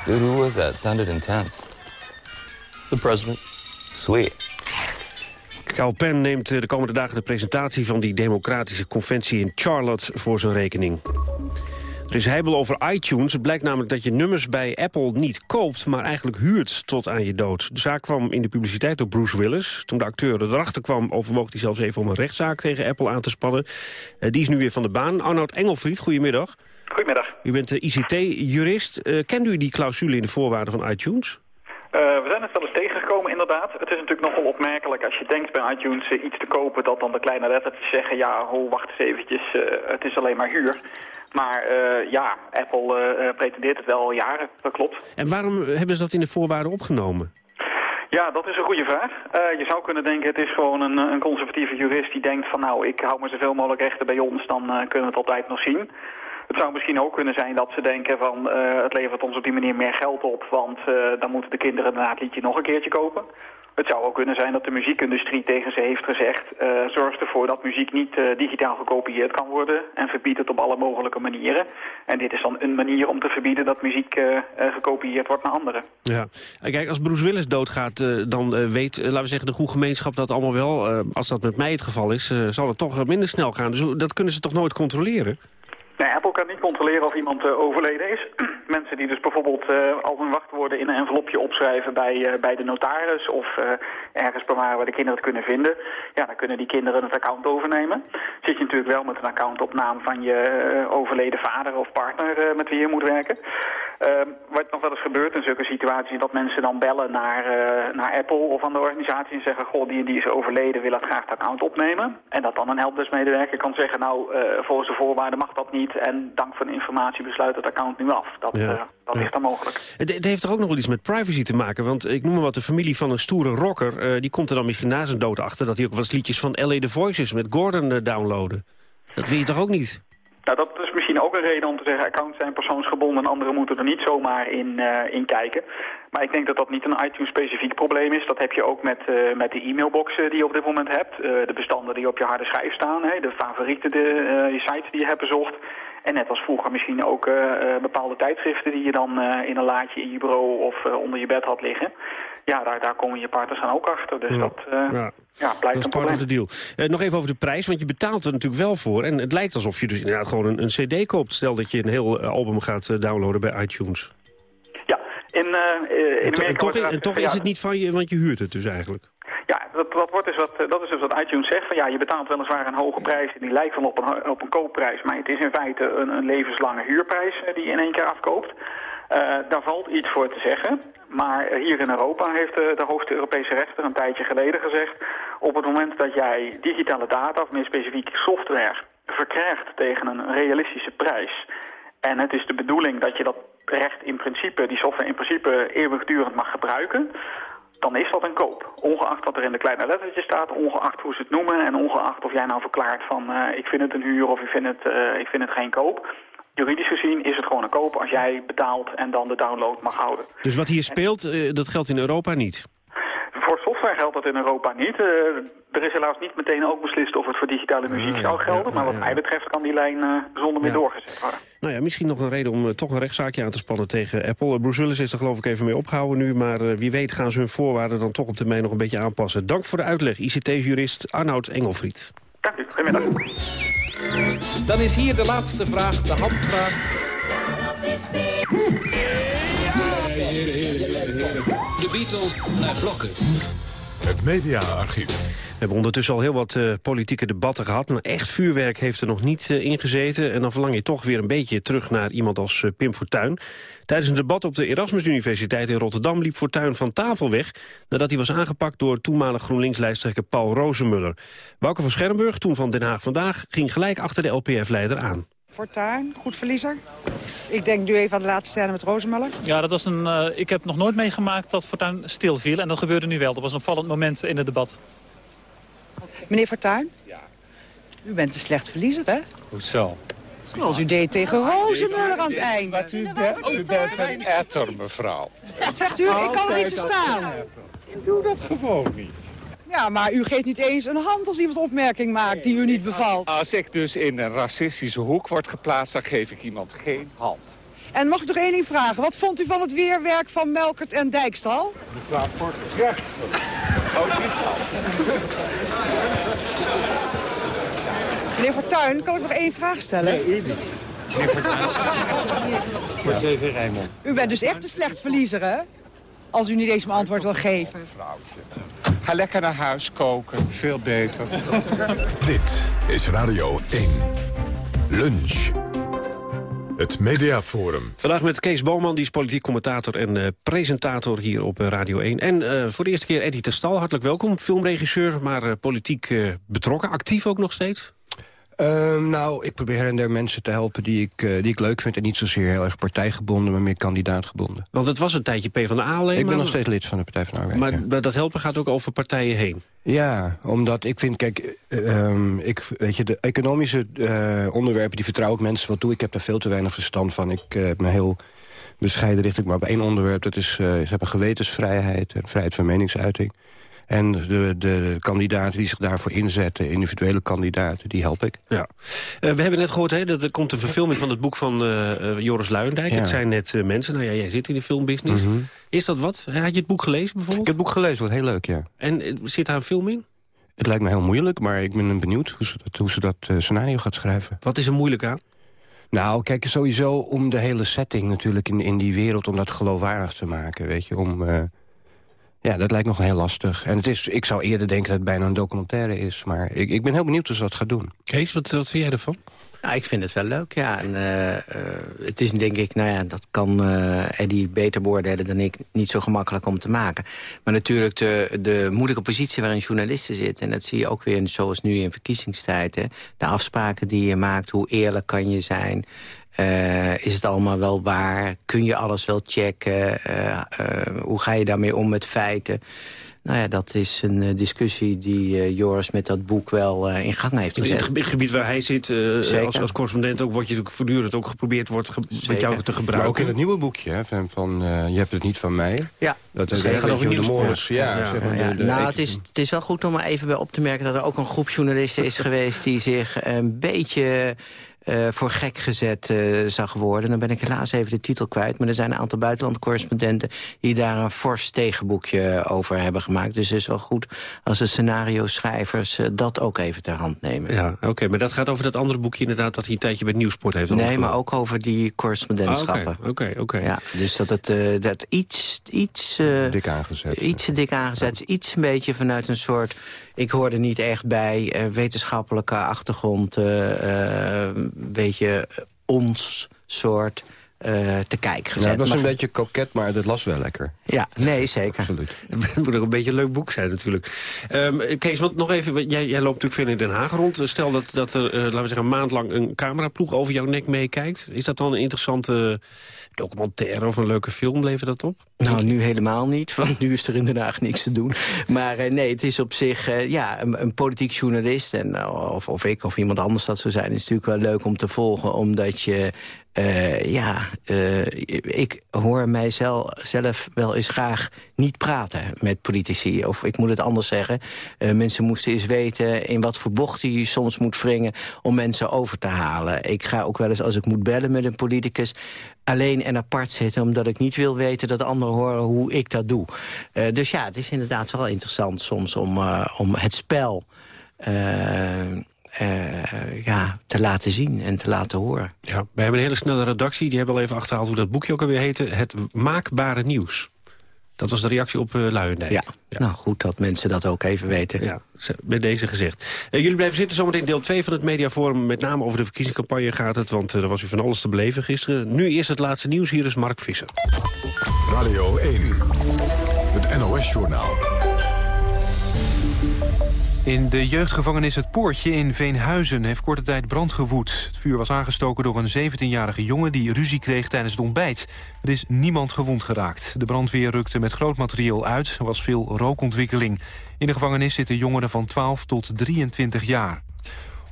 Dude, who was that? Sounded intense. The president. Sweet. Cal Penn neemt eh, de komende dagen de presentatie van die democratische conventie in Charlotte voor zijn rekening. Er is heibel over iTunes. Het blijkt namelijk dat je nummers bij Apple niet koopt... maar eigenlijk huurt tot aan je dood. De zaak kwam in de publiciteit door Bruce Willis. Toen de acteur erachter kwam, overwoog hij zelfs even... om een rechtszaak tegen Apple aan te spannen. Uh, die is nu weer van de baan. Arnoud Engelfried, goedemiddag. Goedemiddag. U bent de ICT-jurist. Uh, kent u die clausule in de voorwaarden van iTunes? Uh, we zijn het wel eens tegengekomen, inderdaad. Het is natuurlijk nogal opmerkelijk als je denkt bij iTunes iets te kopen... dat dan de kleine lettertjes zeggen, ja, ho, wacht eens eventjes, uh, het is alleen maar huur. Maar uh, ja, Apple uh, pretendeert het wel al jaren, dat klopt. En waarom hebben ze dat in de voorwaarden opgenomen? Ja, dat is een goede vraag. Uh, je zou kunnen denken, het is gewoon een, een, conservatieve jurist die denkt van nou, ik hou maar zoveel mogelijk rechten bij ons, dan kunnen we het altijd nog zien. Het zou misschien ook kunnen zijn dat ze denken van het levert ons op die manier meer geld op, want dan moeten de kinderen daarna het liedje nog een keertje kopen. Het zou ook kunnen zijn dat de muziekindustrie tegen ze heeft gezegd... Uh, zorg ervoor dat muziek niet uh, digitaal gekopieerd kan worden... en verbied het op alle mogelijke manieren. En dit is dan een manier om te verbieden dat muziek uh, gekopieerd wordt naar anderen. Ja, kijk, als Bruce Willis doodgaat, dan weet, laten we zeggen, de goede gemeenschap dat allemaal wel. als dat met mij het geval is, zal het toch minder snel gaan. Dus dat kunnen ze toch nooit controleren? Nee, Apple kan niet controleren of iemand overleden is. Mensen die dus bijvoorbeeld uh, al hun wachtwoorden in een envelopje opschrijven bij, uh, bij de notaris of ergens bewaren waar de kinderen het kunnen vinden. Ja, dan kunnen die kinderen het account overnemen. Zit je natuurlijk wel met een account op naam van je overleden vader of partner met wie je moet werken. wat nog wel eens gebeurt in zulke situaties, dat mensen dan bellen naar, naar Apple of aan de organisatie en zeggen, goh, die die is overleden, wil dat graag het account opnemen. En dat dan een helpdesk-medewerker kan zeggen, nou, volgens de voorwaarden mag dat niet en dank voor de informatie besluit het account nu af. Ja. dat ja. is dan mogelijk. Het, het, heeft toch ook nog wel iets met privacy te maken? Want ik noem maar wat, de familie van een stoere rocker... Uh, die komt er dan misschien na zijn dood achter... dat hij ook wel eens liedjes van L.A. The Voices met Gordon uh, downloaden. Dat wil je toch ook niet? Nou, dat is misschien ook een reden om te zeggen... accounts zijn persoonsgebonden en anderen moeten er niet zomaar in, in kijken. Maar ik denk dat dat niet een iTunes-specifiek probleem is. Dat heb je ook met, uh, met de e-mailboxen die je op dit moment hebt. Uh, de bestanden die op je harde schijf staan. Hè, de favorieten, de uh, sites die je hebt bezocht. En net als vroeger misschien ook bepaalde tijdschriften die je dan in een laadje in je bureau of onder je bed had liggen. Ja, daar, daar komen je partners dan ook achter. Dus ja. dat ja. ja. blijkt dat een part of the deal. nog even over de prijs, want je betaalt er natuurlijk wel voor. En het lijkt alsof je dus inderdaad gewoon een, een cd koopt. Stel dat je een heel album gaat downloaden bij iTunes. In, uh, in en, toch, en toch is het niet van je, want je huurt het dus eigenlijk. Ja, dat, wordt dus wat, dat is dus wat iTunes zegt. Van, ja, je betaalt weliswaar een hoge prijs en die lijkt wel op een, op een koopprijs. Maar het is in feite een, een levenslange huurprijs die je in één keer afkoopt. Uh, daar valt iets voor te zeggen. Maar hier in Europa heeft de, de hoogste Europese rechter een tijdje geleden gezegd... op het moment dat jij digitale data, of meer specifiek software, verkrijgt tegen een realistische prijs... en het is de bedoeling dat je dat recht in principe, die software in principe eeuwigdurend mag gebruiken, dan is dat een koop. Ongeacht wat er in de kleine lettertjes staat, ongeacht hoe ze het noemen... en ongeacht of jij nou verklaart van uh, ik vind het een huur of ik vind het, uh, ik vind het geen koop. Juridisch gezien is het gewoon een koop als jij betaalt en dan de download mag houden. Dus wat hier speelt, uh, dat geldt in Europa niet? Voor software geldt dat in Europa niet. Er is helaas niet meteen ook beslist of het voor digitale muziek Ah, zou gelden. ja, maar wat ja. mij betreft kan die lijn eh, zonder meer Ja. doorgezet worden. Nou ja, misschien nog een reden om eh, toch een rechtszaakje aan te spannen tegen Apple. Eh, Bruce Willis is er geloof ik even mee opgehouden nu... maar eh, wie weet gaan ze hun voorwaarden dan toch op termijn nog een beetje aanpassen. Dank voor de uitleg, ICT-jurist Arnoud Engelfried. Dank u. Goedemiddag. Dan is hier de laatste vraag, de handvraag. De Beatles naar blokken. Het mediaarchief. We hebben ondertussen al heel wat eh, politieke debatten gehad. Maar echt vuurwerk heeft er nog niet uh, in gezeten. En dan verlang je toch weer een beetje terug naar iemand als uh, Pim Fortuyn. Tijdens een debat op de Erasmus Universiteit in Rotterdam... liep Fortuyn van tafel weg... nadat hij was aangepakt door toenmalig GroenLinks-lijsttrekker Paul Rozenmuller. Wouke van Schermburg, toen van Den Haag Vandaag... ging gelijk achter de LPF-leider aan. Fortuyn, goed verliezer. Ik denk nu even aan de laatste scène met Rozenmuller. Ja, dat was een, uh, ik heb nog nooit meegemaakt dat Fortuyn stilviel. En dat gebeurde nu wel. Dat was een opvallend moment in het debat. Meneer Fortuyn? Ja. U bent een slecht verliezer, hè? Hoezo? Zoals u deed tegen Rozenmuller aan het einde. Maar u bent, u bent een etter, mevrouw. Wat zegt u? Ik kan het niet verstaan. Ik doe dat gewoon niet. Ja, maar u geeft niet eens een hand als iemand opmerking maakt die u niet bevalt. Als ik dus in een racistische hoek word geplaatst, dan geef ik iemand geen hand. En mag ik nog één ding vragen? Wat vond u van het weerwerk van Melkert en Dijkstal? Die plaat voor recht. Meneer Fortuyn, kan ik nog één vraag stellen? Nee, u niet. Meneer Fortuyn. Voor tegen Rijnmond. U bent dus echt een slecht verliezer, hè? Als u niet eens mijn antwoord wil geven. Ga lekker naar huis koken, veel beter. Dit is Radio 1. Lunch. Het Mediaforum. Vandaag met Kees Boman, die is politiek commentator en uh, presentator hier op uh, Radio 1. En uh, voor de eerste keer Eddie Terstal, hartelijk welkom. Filmregisseur, maar politiek betrokken, actief ook nog steeds? Uh, nou, ik probeer her en der mensen te helpen die ik, uh, die ik leuk vind... en niet zozeer heel erg partijgebonden, maar meer kandidaatgebonden. Want het was een tijdje PvdA alleen Ik ben nog steeds lid van de Partij van de Arbeid. Maar, ja. maar dat helpen gaat ook over partijen heen? Ja, omdat ik vind, kijk, uh, ik, weet je, de economische uh, onderwerpen... die vertrouw ik mensen wat toe. Ik heb daar veel te weinig verstand van. Ik uh, heb me heel bescheiden richting maar op één onderwerp. Dat is, uh, ze hebben gewetensvrijheid en vrijheid van meningsuiting. En de, de kandidaten die zich daarvoor inzetten, individuele kandidaten, die help ik. Ja. Uh, we hebben net gehoord hè, dat er komt een verfilming van het boek van uh, Joris Luijendijk. Ja. Het zijn net uh, mensen. Nou ja, jij zit in de filmbusiness. Mm -hmm. Is dat wat? Had je het boek gelezen bijvoorbeeld? Ik heb het boek gelezen, wordt heel leuk, ja. En zit daar een film in? Het lijkt me heel moeilijk, maar ik ben benieuwd hoe ze dat, hoe ze dat scenario gaat schrijven. Wat is er moeilijk aan? Nou, kijk, sowieso om de hele setting natuurlijk in, in die wereld... om dat geloofwaardig te maken, weet je, om... Ja, dat lijkt nog heel lastig. En het is, ik zou eerder denken dat het bijna een documentaire is. Maar ik, ik ben heel benieuwd hoe ze dat gaat doen. Kees, wat, wat vind jij ervan? Nou, ik vind het wel leuk, ja. En, uh, uh, het is denk ik, nou ja, dat kan uh, Eddie beter beoordelen dan ik. Niet zo gemakkelijk om te maken. Maar natuurlijk de, de moeilijke positie waarin journalisten zitten. En dat zie je ook weer zoals nu in verkiezingstijd. Hè. De afspraken die je maakt, hoe eerlijk kan je zijn... Uh, is het allemaal wel waar? Kun je alles wel checken? Uh, uh, hoe ga je daarmee om met feiten? Nou ja, dat is een discussie die Joris met dat boek wel in gang heeft gezet. In het gebied waar hij zit, als, als correspondent ook... wordt je natuurlijk voortdurend ook geprobeerd wordt ge met jou te gebruiken. Maar ook in het nieuwe boekje, hè, van, van Je hebt het niet van mij. Ja, dat is gaat over nieuwspoort. Ja, ja, zeg maar ja. De, de nou, het is, het is wel goed om er even bij op te merken... dat er ook een groep journalisten is geweest... die zich een beetje uh, voor gek gezet uh, zag worden. Dan ben ik helaas even de titel kwijt. Maar er zijn een aantal buitenlandcorrespondenten... die daar een fors tegenboekje over hebben gemaakt. Dus het is wel goed als de scenario-schrijvers uh, dat ook even ter hand nemen. Ja, oké. Okay, maar dat gaat over dat andere boekje inderdaad... dat hij een tijdje bij Nieuwsport heeft Nee, maar ook over die correspondentschappen. Oké, ah, oké, oké. Ja, dus dat het dat iets... iets dik aangezet. Iets dik aangezet. Iets een beetje vanuit een soort... Ik hoorde niet echt bij uh, wetenschappelijke achtergrond... Uh, een beetje ons soort uh, te kijken gezet. Ja, het was maar, een beetje koket, maar dat las wel lekker. Ja, nee, zeker. Absoluut. Het moet ook een beetje een leuk boek zijn natuurlijk. Um, Kees, want nog even, jij, jij loopt natuurlijk veel in Den Haag rond. Stel dat, dat er, uh, laten we zeggen, een maand lang een cameraploeg over jouw nek meekijkt. Is dat dan een interessante documentaire of een leuke film? Levert dat op? Nou, nu helemaal niet, want nu is er in Den Haag niks te doen. Maar uh, nee, het is op zich, uh, ja, een, een, politiek journalist... en of, of ik of iemand anders dat zou zijn... is natuurlijk wel leuk om te volgen, omdat je... Uh, ja, uh, ik hoor mijzelf zelf wel eens graag niet praten met politici. Of ik moet het anders zeggen. Uh, mensen moesten eens weten in wat voor bochten je soms moet wringen... om mensen over te halen. Ik ga ook wel eens als ik moet bellen met een politicus alleen en apart zitten... omdat ik niet wil weten dat anderen horen hoe ik dat doe. dus ja, het is inderdaad wel interessant soms om, om het spel... ja, te laten zien en te laten horen. Ja, we hebben een hele snelle redactie. Die hebben al even achterhaald hoe dat boekje ook alweer heette. Het maakbare nieuws. Dat was de reactie op uh, Luijendijk. Ja. nou goed dat mensen dat ook even weten. Ja, bij deze gezegd. Uh, jullie blijven zitten zometeen deel 2 van het Mediaforum. Met name over de verkiezingscampagne gaat het, want uh, er was weer van alles te beleven gisteren. Nu eerst het laatste nieuws, hier is Mark Visser. Radio 1, het NOS-journaal. In de jeugdgevangenis Het Poortje in Veenhuizen heeft korte tijd brand gewoed. Het vuur was aangestoken door een 17-jarige jongen die ruzie kreeg tijdens het ontbijt. Er is niemand gewond geraakt. De brandweer rukte met groot materieel uit. Er was veel rookontwikkeling. In de gevangenis zitten jongeren van 12 tot 23 jaar.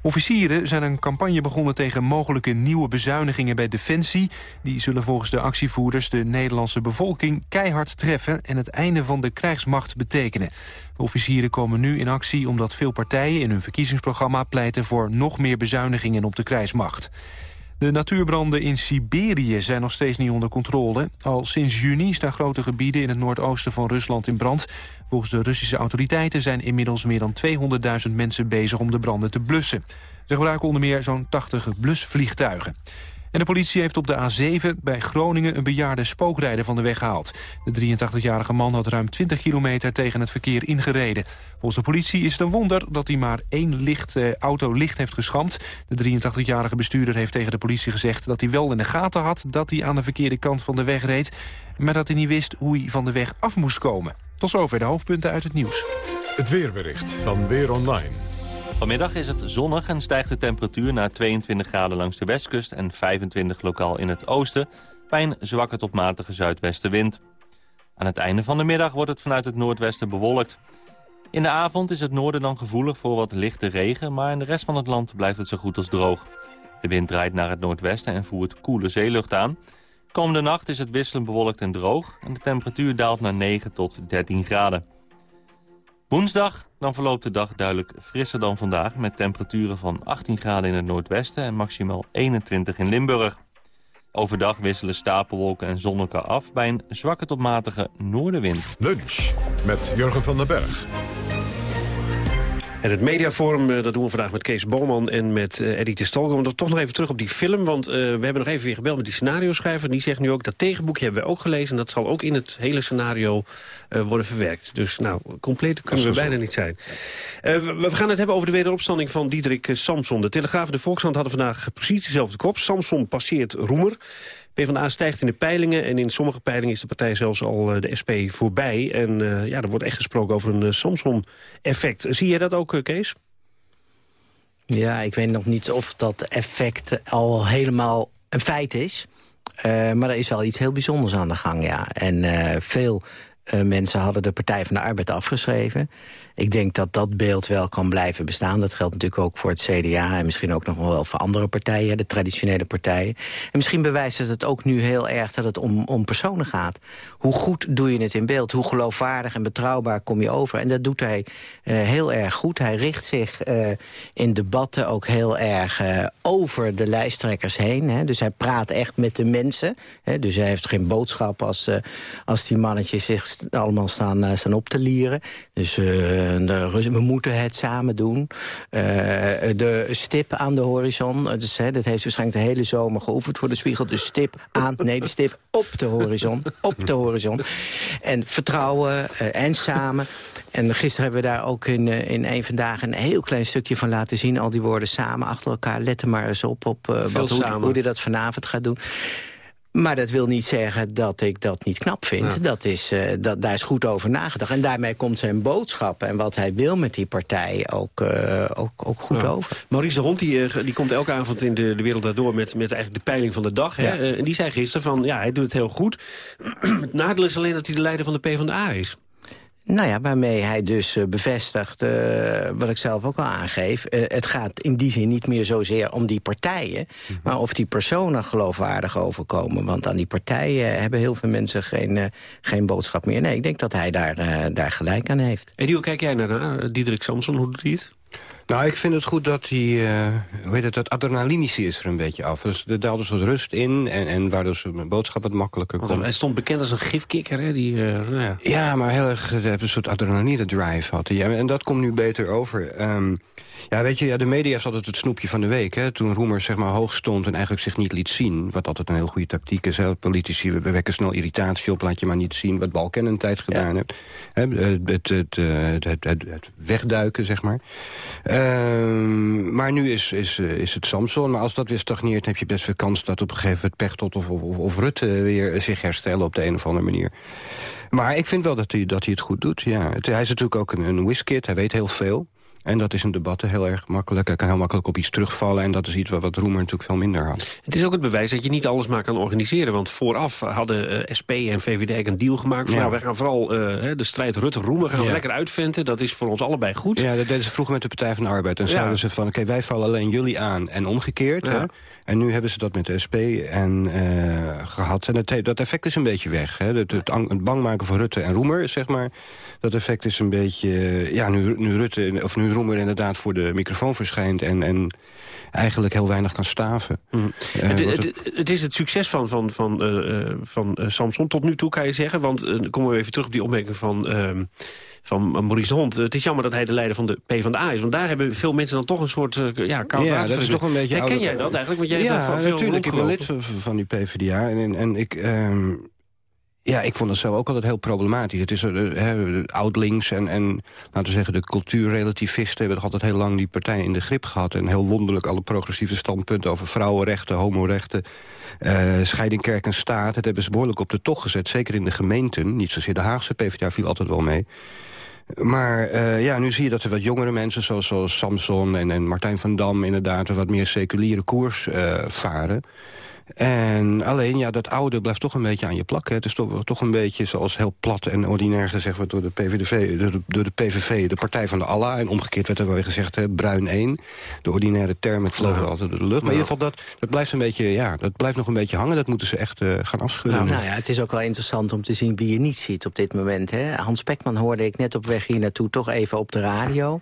Officieren zijn een campagne begonnen tegen mogelijke nieuwe bezuinigingen bij Defensie. Die zullen volgens de actievoerders de Nederlandse bevolking keihard treffen... en het einde van de krijgsmacht betekenen. De officieren komen nu in actie omdat veel partijen in hun verkiezingsprogramma pleiten voor nog meer bezuinigingen op de krijgsmacht. De natuurbranden in Siberië zijn nog steeds niet onder controle. Al sinds juni staan grote gebieden in het noordoosten van Rusland in brand. Volgens de Russische autoriteiten zijn inmiddels meer dan 200.000 mensen bezig om de branden te blussen. Ze gebruiken onder meer zo'n 80 blusvliegtuigen. En de politie heeft op de A7 bij Groningen een bejaarde spookrijder van de weg gehaald. De 83-jarige man had ruim 20 kilometer tegen het verkeer ingereden. Volgens de politie is het een wonder dat hij maar één licht, eh, auto licht heeft geschampt. De 83-jarige bestuurder heeft tegen de politie gezegd dat hij wel in de gaten had... dat hij aan de verkeerde kant van de weg reed... maar dat hij niet wist hoe hij van de weg af moest komen. Tot zover de hoofdpunten uit het nieuws. Het weerbericht van Weer Online. Vanmiddag is het zonnig en stijgt de temperatuur naar 22 graden langs de westkust... en 25 lokaal in het oosten, bij een zwakke tot matige zuidwestenwind. Aan het einde van de middag wordt het vanuit het noordwesten bewolkt. In de avond is het noorden dan gevoelig voor wat lichte regen... maar in de rest van het land blijft het zo goed als droog. De wind draait naar het noordwesten en voert koele zeelucht aan. Komende nacht is het wisselend bewolkt en droog... en de temperatuur daalt naar 9 tot 13 graden. Woensdag dan verloopt de dag duidelijk frisser dan vandaag... met temperaturen van 18 graden in het noordwesten en maximaal 21 in Limburg. Overdag wisselen stapelwolken en zon elkaar af bij een zwakke tot matige noordenwind. Lunch met Jurgen van den Berg. En het mediaforum, eh, dat doen we vandaag met Kees Boman en met uh, Eddie de Stalgo. Maar toch nog even terug op die film, want uh, we hebben nog even weer gebeld met die scenario-schrijver. Die zegt nu ook, dat tegenboekje hebben we ook gelezen... en dat zal ook in het hele scenario uh, worden verwerkt. Dus nou, compleet kunnen we bijna niet zijn. we, we, gaan het hebben over de wederopstanding van Diederik Samson. De Telegraaf en de Volkshand hadden vandaag precies dezelfde kop. Samson passeert Roemer. PvdA stijgt in de peilingen en in sommige peilingen is de partij zelfs al eh, de SP voorbij. En uh, ja, er wordt echt gesproken over een uh, Samson-effect. Zie jij dat ook, Kees? Ja, ik weet nog niet of dat effect al helemaal een feit is. maar er is wel iets heel bijzonders aan de gang, ja. En veel mensen hadden de Partij van de Arbeid afgeschreven. Ik denk dat dat beeld wel kan blijven bestaan. Dat geldt natuurlijk ook voor het CDA en misschien ook nog wel voor andere partijen, de traditionele partijen. En misschien bewijst het het ook nu heel erg dat het om, om personen gaat. Hoe goed doe je het in beeld? Hoe geloofwaardig en betrouwbaar kom je over? En dat doet hij uh, heel erg goed. Hij richt zich uh, in debatten ook heel erg uh, over de lijsttrekkers heen. Hè. Dus hij praat echt met de mensen. Hè. Dus hij heeft geen boodschap als, als die mannetjes zich allemaal staan, staan op te lieren. Dus de, we moeten het samen doen. Uh, de stip aan de horizon. Dus, hè, dat heeft waarschijnlijk de hele zomer geoefend voor de spiegel. De stip aan, nee, de stip op de horizon. Op de horizon. En vertrouwen uh, en samen. En gisteren hebben we daar ook in, in een vandaag een heel klein stukje van laten zien. Al die woorden samen achter elkaar. Let er maar eens op, op wat, hoe, hoe hij dat vanavond gaat doen. Maar dat wil niet zeggen dat ik dat niet knap vind. Dat is, uh, dat, daar is goed over nagedacht. En daarmee komt zijn boodschap en wat hij wil met die partij ook, uh, ook, ook goed ja. over. Maurice de Hond die, uh, die komt elke avond in de, de wereld daardoor... met, met eigenlijk de peiling van de dag. Hè? Ja. en die zei gisteren van, ja, hij doet het heel goed. het nadeel is alleen dat hij de leider van de PvdA is. Nou ja, waarmee hij dus bevestigt, wat ik zelf ook al aangeef... het gaat in die zin niet meer zozeer om die partijen... Mhm. maar of die personen geloofwaardig overkomen. Want aan die partijen hebben heel veel mensen geen, geen boodschap meer. Nee, ik denk dat hij daar, daar gelijk aan heeft. En hoe kijk jij naar Diederik Samson? Hoe doet hij het? Nou, ik vind het goed dat hij, uh, hoe heet het, het adrenalinische is er een beetje af. Dus er daalt dus wat rust in en, en waardoor zijn boodschap wat makkelijker komt. Hij stond bekend als een gifkikker, hè? Die, uh, nou ja. ja. maar heel erg een soort adrenaline drive had hij. En dat komt nu beter over. Um, ja, weet je, ja, de media is altijd het snoepje van de week. Hè? Toen Roemer zeg maar, hoog stond en eigenlijk zich niet liet zien... wat altijd een heel goede tactiek is. Hè? Politici we wekken snel irritatie op, laat je maar niet zien... wat Balken een tijd gedaan ja. heeft. Hè? Het, het, het, het, wegduiken, zeg maar. Uh, maar nu is, is, is het Samson. Maar als dat weer stagneert, heb je best veel kans... dat op een gegeven moment Pechtold of, of, of Rutte weer zich herstellen... op de een of andere manier. Maar ik vind wel dat hij, dat hij het goed doet, ja. Hij is natuurlijk ook een, een whiskit, hij weet heel veel. En dat is in debatten heel erg makkelijk. Hij kan heel makkelijk op iets terugvallen. En dat is iets wat, wat Roemer natuurlijk veel minder had. Het is ook het bewijs dat je niet alles maar kan organiseren. Want vooraf hadden uh, SP en VVD een deal gemaakt. Van, ja. wij gaan vooral uh, de strijd Rutte-Roemer gaan we lekker uitventen. Dat is voor ons allebei goed. Ja, dat deden ze vroeger met de Partij van de Arbeid. En zeiden ze van, oké, wij vallen alleen jullie aan. En omgekeerd. Hè? En nu hebben ze dat met de SP en, uh, gehad. En dat, dat effect is een beetje weg. Hè? Het, het, het bang maken voor Rutte en Roemer, zeg maar dat effect is een beetje... Ja, nu, nu, Rutte, of nu Roemer inderdaad voor de microfoon verschijnt... en, en eigenlijk heel weinig kan staven. Mm. Uh, het, het, het, is het succes van, van, van, uh, van Samson tot nu toe, kan je zeggen. Want dan komen we even terug op die opmerking van, ehm, van Maurice Hond. Het is jammer dat hij de leider van de PvdA is. Want daar hebben veel mensen dan toch een soort ja, koud Ja, dat is toch een beetje... Herken oude... jij dat eigenlijk? Want jij ja, hebt veel natuurlijk. Ik ben lid van, die PvdA. En, en ik... Um, ja, ik vond het zelf ook altijd heel problematisch. Het is uh, oud-links en, en laten we zeggen de cultuurrelativisten... hebben toch altijd heel lang die partij in de grip gehad. En heel wonderlijk alle progressieve standpunten over vrouwenrechten, homorechten... Uh, scheiding kerk en staat, dat hebben ze behoorlijk op de tocht gezet. Zeker in de gemeenten, niet zozeer de Haagse PvdA viel altijd wel mee. Maar uh, ja, nu zie je dat er wat jongere mensen, zoals, zoals Samson en, en Martijn van Dam... inderdaad een wat meer seculiere koers uh, varen... En alleen, ja, dat oude blijft toch een beetje aan je plakken. Het is toch, toch een beetje zoals heel plat en ordinair gezegd wordt door de, PVV, door de, door de PVV, de Partij van de Allah. En omgekeerd werd er wel weer gezegd, hè, bruin 1. De ordinaire term, het vloog altijd door de lucht. Maar in ieder geval, dat, dat blijft een beetje, ja, dat blijft nog een beetje hangen. Dat moeten ze echt uh, gaan afschudden. Nou, nou ja, het is ook wel interessant om te zien wie je niet ziet op dit moment. Hè. Hans Pekman hoorde ik net op weg hier naartoe toch even op de radio.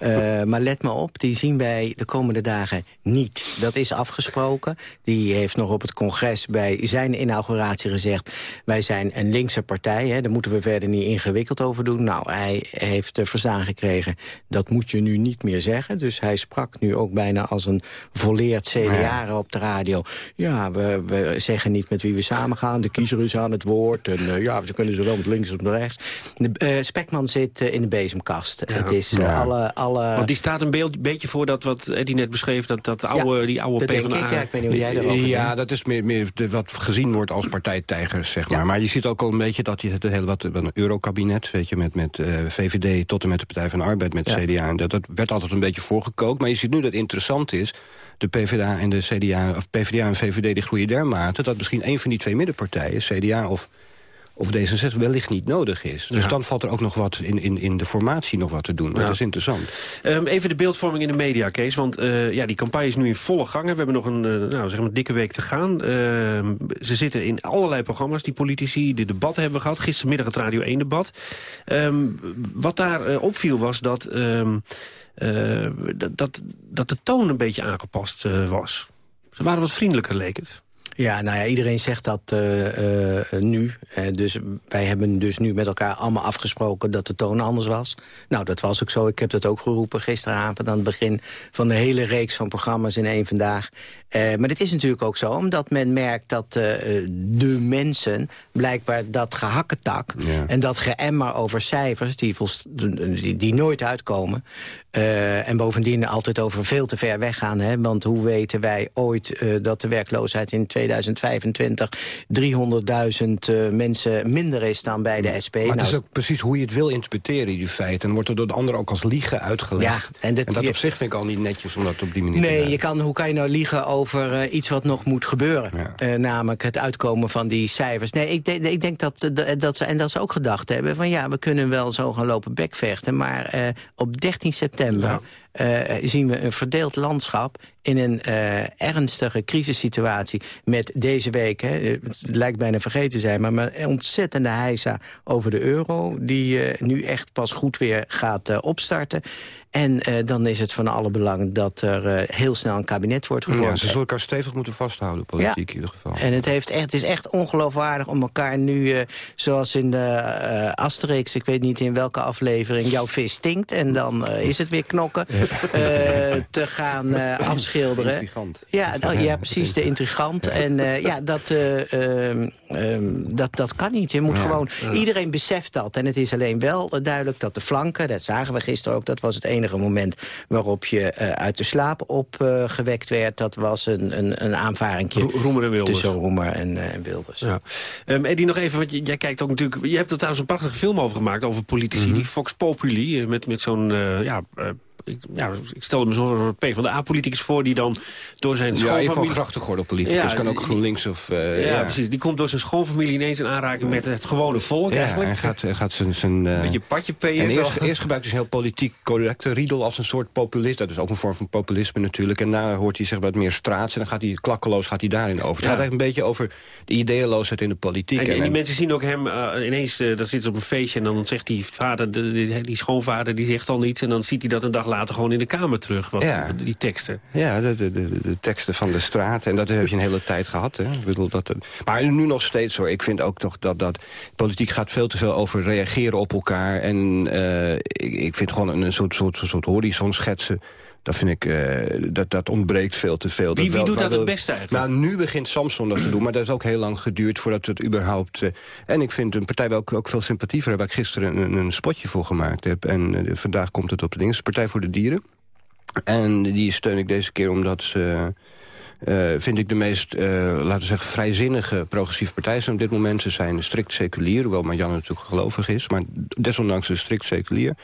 Uh, maar let me op, die zien wij de komende dagen niet. Dat is afgesproken. Die heeft nog op het congres bij zijn inauguratie gezegd... wij zijn een linkse partij, hè, daar moeten we verder niet ingewikkeld over doen. Nou, hij heeft uh, verstaan gekregen, dat moet je nu niet meer zeggen. Dus hij sprak nu ook bijna als een volleerd CDA op de radio. Ja, we, we, zeggen niet met wie we samen gaan. De kiezer is aan het woord. En uh, ja, ze kunnen zowel met links als met rechts. De, Spekman zit in de bezemkast. Ja. Het is alle alle... Want die staat een beeld, beetje voor dat wat Eddie net beschreef... dat, dat oude, ja, die oude dat PvdA... Ik, ja, ik weet niet hoe jij erover Ja, dat is meer, meer de, wat gezien wordt als partijtijgers, zeg maar. Ja. Maar je ziet ook al een beetje dat je het hele wat een eurokabinet... weet je, met, met uh, VVD tot en met de Partij van de Arbeid, met ja. CDA... en dat, dat werd altijd een beetje voorgekookt. Maar je ziet nu dat het interessant is de PvdA en de CDA, of PvdA en VVD die groeien dermate... dat misschien een van die twee middenpartijen, CDA of of D66 wellicht niet nodig is. Dus ja. dan valt er ook nog wat in, in, in de formatie nog wat te doen. Ja. Dat is interessant. Um, even de beeldvorming in de media, Kees. Want uh, ja, die campagne is nu in volle gang. We hebben nog een, uh, nou, zeg maar dikke week te gaan. Uh, ze zitten in allerlei programma's, die politici. De debatten hebben we gehad. Gistermiddag het Radio 1 debat. Um, wat daar opviel was dat, um, dat, dat de toon een beetje aangepast was. Ze waren wat vriendelijker, leek het. Ja, nou ja, iedereen zegt dat uh, uh, nu. Uh, dus wij hebben dus nu met elkaar allemaal afgesproken dat de toon anders was. Nou, dat was ook zo. Ik heb dat ook geroepen gisteravond aan het begin van de hele reeks van programma's in één vandaag. Maar het is natuurlijk ook zo, omdat men merkt dat de mensen blijkbaar dat gehakketak ja. en dat geëmmer over cijfers die, die, die nooit uitkomen, Uh, en bovendien altijd over veel te ver weggaan. Hè? Want hoe weten wij ooit dat de werkloosheid in 2025... 300.000 uh, mensen minder is dan bij de SP? Maar nou, het is ook precies hoe je het wil interpreteren, die feiten. En wordt er door de anderen ook als liegen uitgelegd. Ja, en, dat, en dat je, op zich vind ik al niet netjes om dat op die manier nee, te doen. je kan, hoe kan je nou liegen over over eh, iets wat nog moet gebeuren. Eh, namelijk het uitkomen van die cijfers. Nee, ik, denk, ik denk dat, dat ze, en dat ze ook gedacht hebben... van ja, we kunnen wel zo gaan lopen bekvechten... maar eh, op 13 september zien we een verdeeld landschap in een ernstige crisissituatie met deze week... Hè, het lijkt bijna vergeten zijn, maar een ontzettende heisa over de euro... die nu echt pas goed weer gaat opstarten. En uh, dan is het van alle belang dat er uh, heel snel een kabinet wordt gevormd. Ja, ze zullen elkaar stevig moeten vasthouden, politiek ja. in ieder geval. En het, heeft echt, het is echt ongeloofwaardig om elkaar nu, uh, zoals in de Asterix... ik weet niet in welke aflevering, jouw vis stinkt... en dan is het weer knokken, te gaan afschilderen. Intrigant. Ja, oh, ja, precies, de intrigant. En ja, dat, um, um, dat, dat kan niet. Je moet gewoon, iedereen beseft dat. En het is alleen wel duidelijk dat de flanken, dat zagen we gisteren ook... dat was het enige moment waarop je uh, uit de slaap opgewekt uh, werd... dat was een, een, een aanvaringje Roemer en Wilders. tussen Roemer en, uh, en Wilders. Ja. Um, Eddie, nog even, want jij kijkt ook natuurlijk... Je hebt er trouwens een prachtige film over gemaakt over politici. Mm -hmm. Die Fox Populi, met, met zo'n ja, ik, ja, ik stelde me zo'n PvdA-politicus voor die dan door zijn schoonfamilie... Ja, even grachtengordel-politicus, ja, kan ook GroenLinks of... Uh, ja, ja, precies. Die komt door zijn schoonfamilie ineens in aanraking met het gewone volk ja, eigenlijk. hij gaat, hij gaat zijn... zijn uh... Beetje patje peeën. En eerst, eerst gebruikt hij zijn heel politiek correcte riedel als een soort populist. Dat is ook een vorm van populisme natuurlijk. En daarna hoort hij zich wat meer straats en dan gaat hij klakkeloos gaat hij daarin over. Het gaat eigenlijk een beetje over de ideeënloosheid in de politiek. En, en, en die mensen zien ook hem uh, ineens, dan zit ze op een feestje... en dan zegt die vader, de, die, die schoonvader, die zegt al iets... en dan ziet hij dat een dag later gewoon in de Kamer terug, wat, ja. die teksten. Ja, de, de, de, de, teksten van de straat. En dat heb je een hele tijd gehad. Hè. Ik bedoel, dat, maar nu nog steeds hoor. Ik vind ook toch dat, dat politiek gaat veel te veel over reageren op elkaar. En uh, ik, ik vind gewoon een, een soort, soort, soort horizon schetsen dat vind ik, uh, dat, dat ontbreekt veel te veel. Wie, wie doet dat het beste eigenlijk? Nou, nu begint Samson dat te doen, maar dat is ook heel lang geduurd voordat het überhaupt... Uh, en ik vind een partij wel ook, ook veel sympathie voor, waar ik gisteren een, een spotje voor gemaakt heb. En uh, vandaag komt het op de ding. Partij voor de Dieren. En die steun ik deze keer omdat ze... Uh, vind ik de meest, uh, laten we zeggen, vrijzinnige progressieve partij zijn op dit moment. Ze zijn strikt seculier, hoewel Marianne natuurlijk gelovig is. Maar desondanks ze strikt seculier.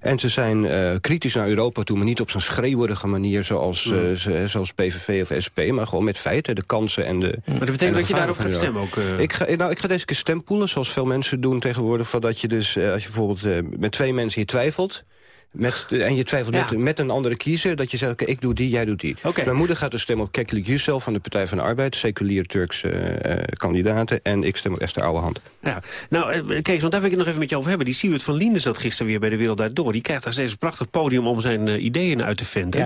En ze zijn uh, kritisch naar Europa toe, maar niet op zo'n schreeuwerige manier... Zoals, mm. ze, zoals PVV of SP, maar gewoon met feiten, de kansen en de Maar dat betekent dat je daarop gaat stemmen ook? Ik, ga, nou, ik ga deze keer stempoelen, zoals veel mensen doen tegenwoordig... Van dat je dus, als je bijvoorbeeld met twee mensen hier twijfelt... Met, en je twijfelt ja. met, met, een andere kiezer, dat je zegt, okay, ik doe die, jij doet die. Okay. Mijn moeder gaat dus stemmen op Keklik Yücel van de Partij van de Arbeid, seculier Turkse uh, kandidaten. En ik stem op Esther Ouwehand. Ja, nou, Kees, want daar wil ik het nog even met je over hebben. Die Siewert van Linden zat gisteren weer bij de Wereld Daardoor. Die krijgt daar steeds een prachtig podium om zijn uh, ideeën uit te venten.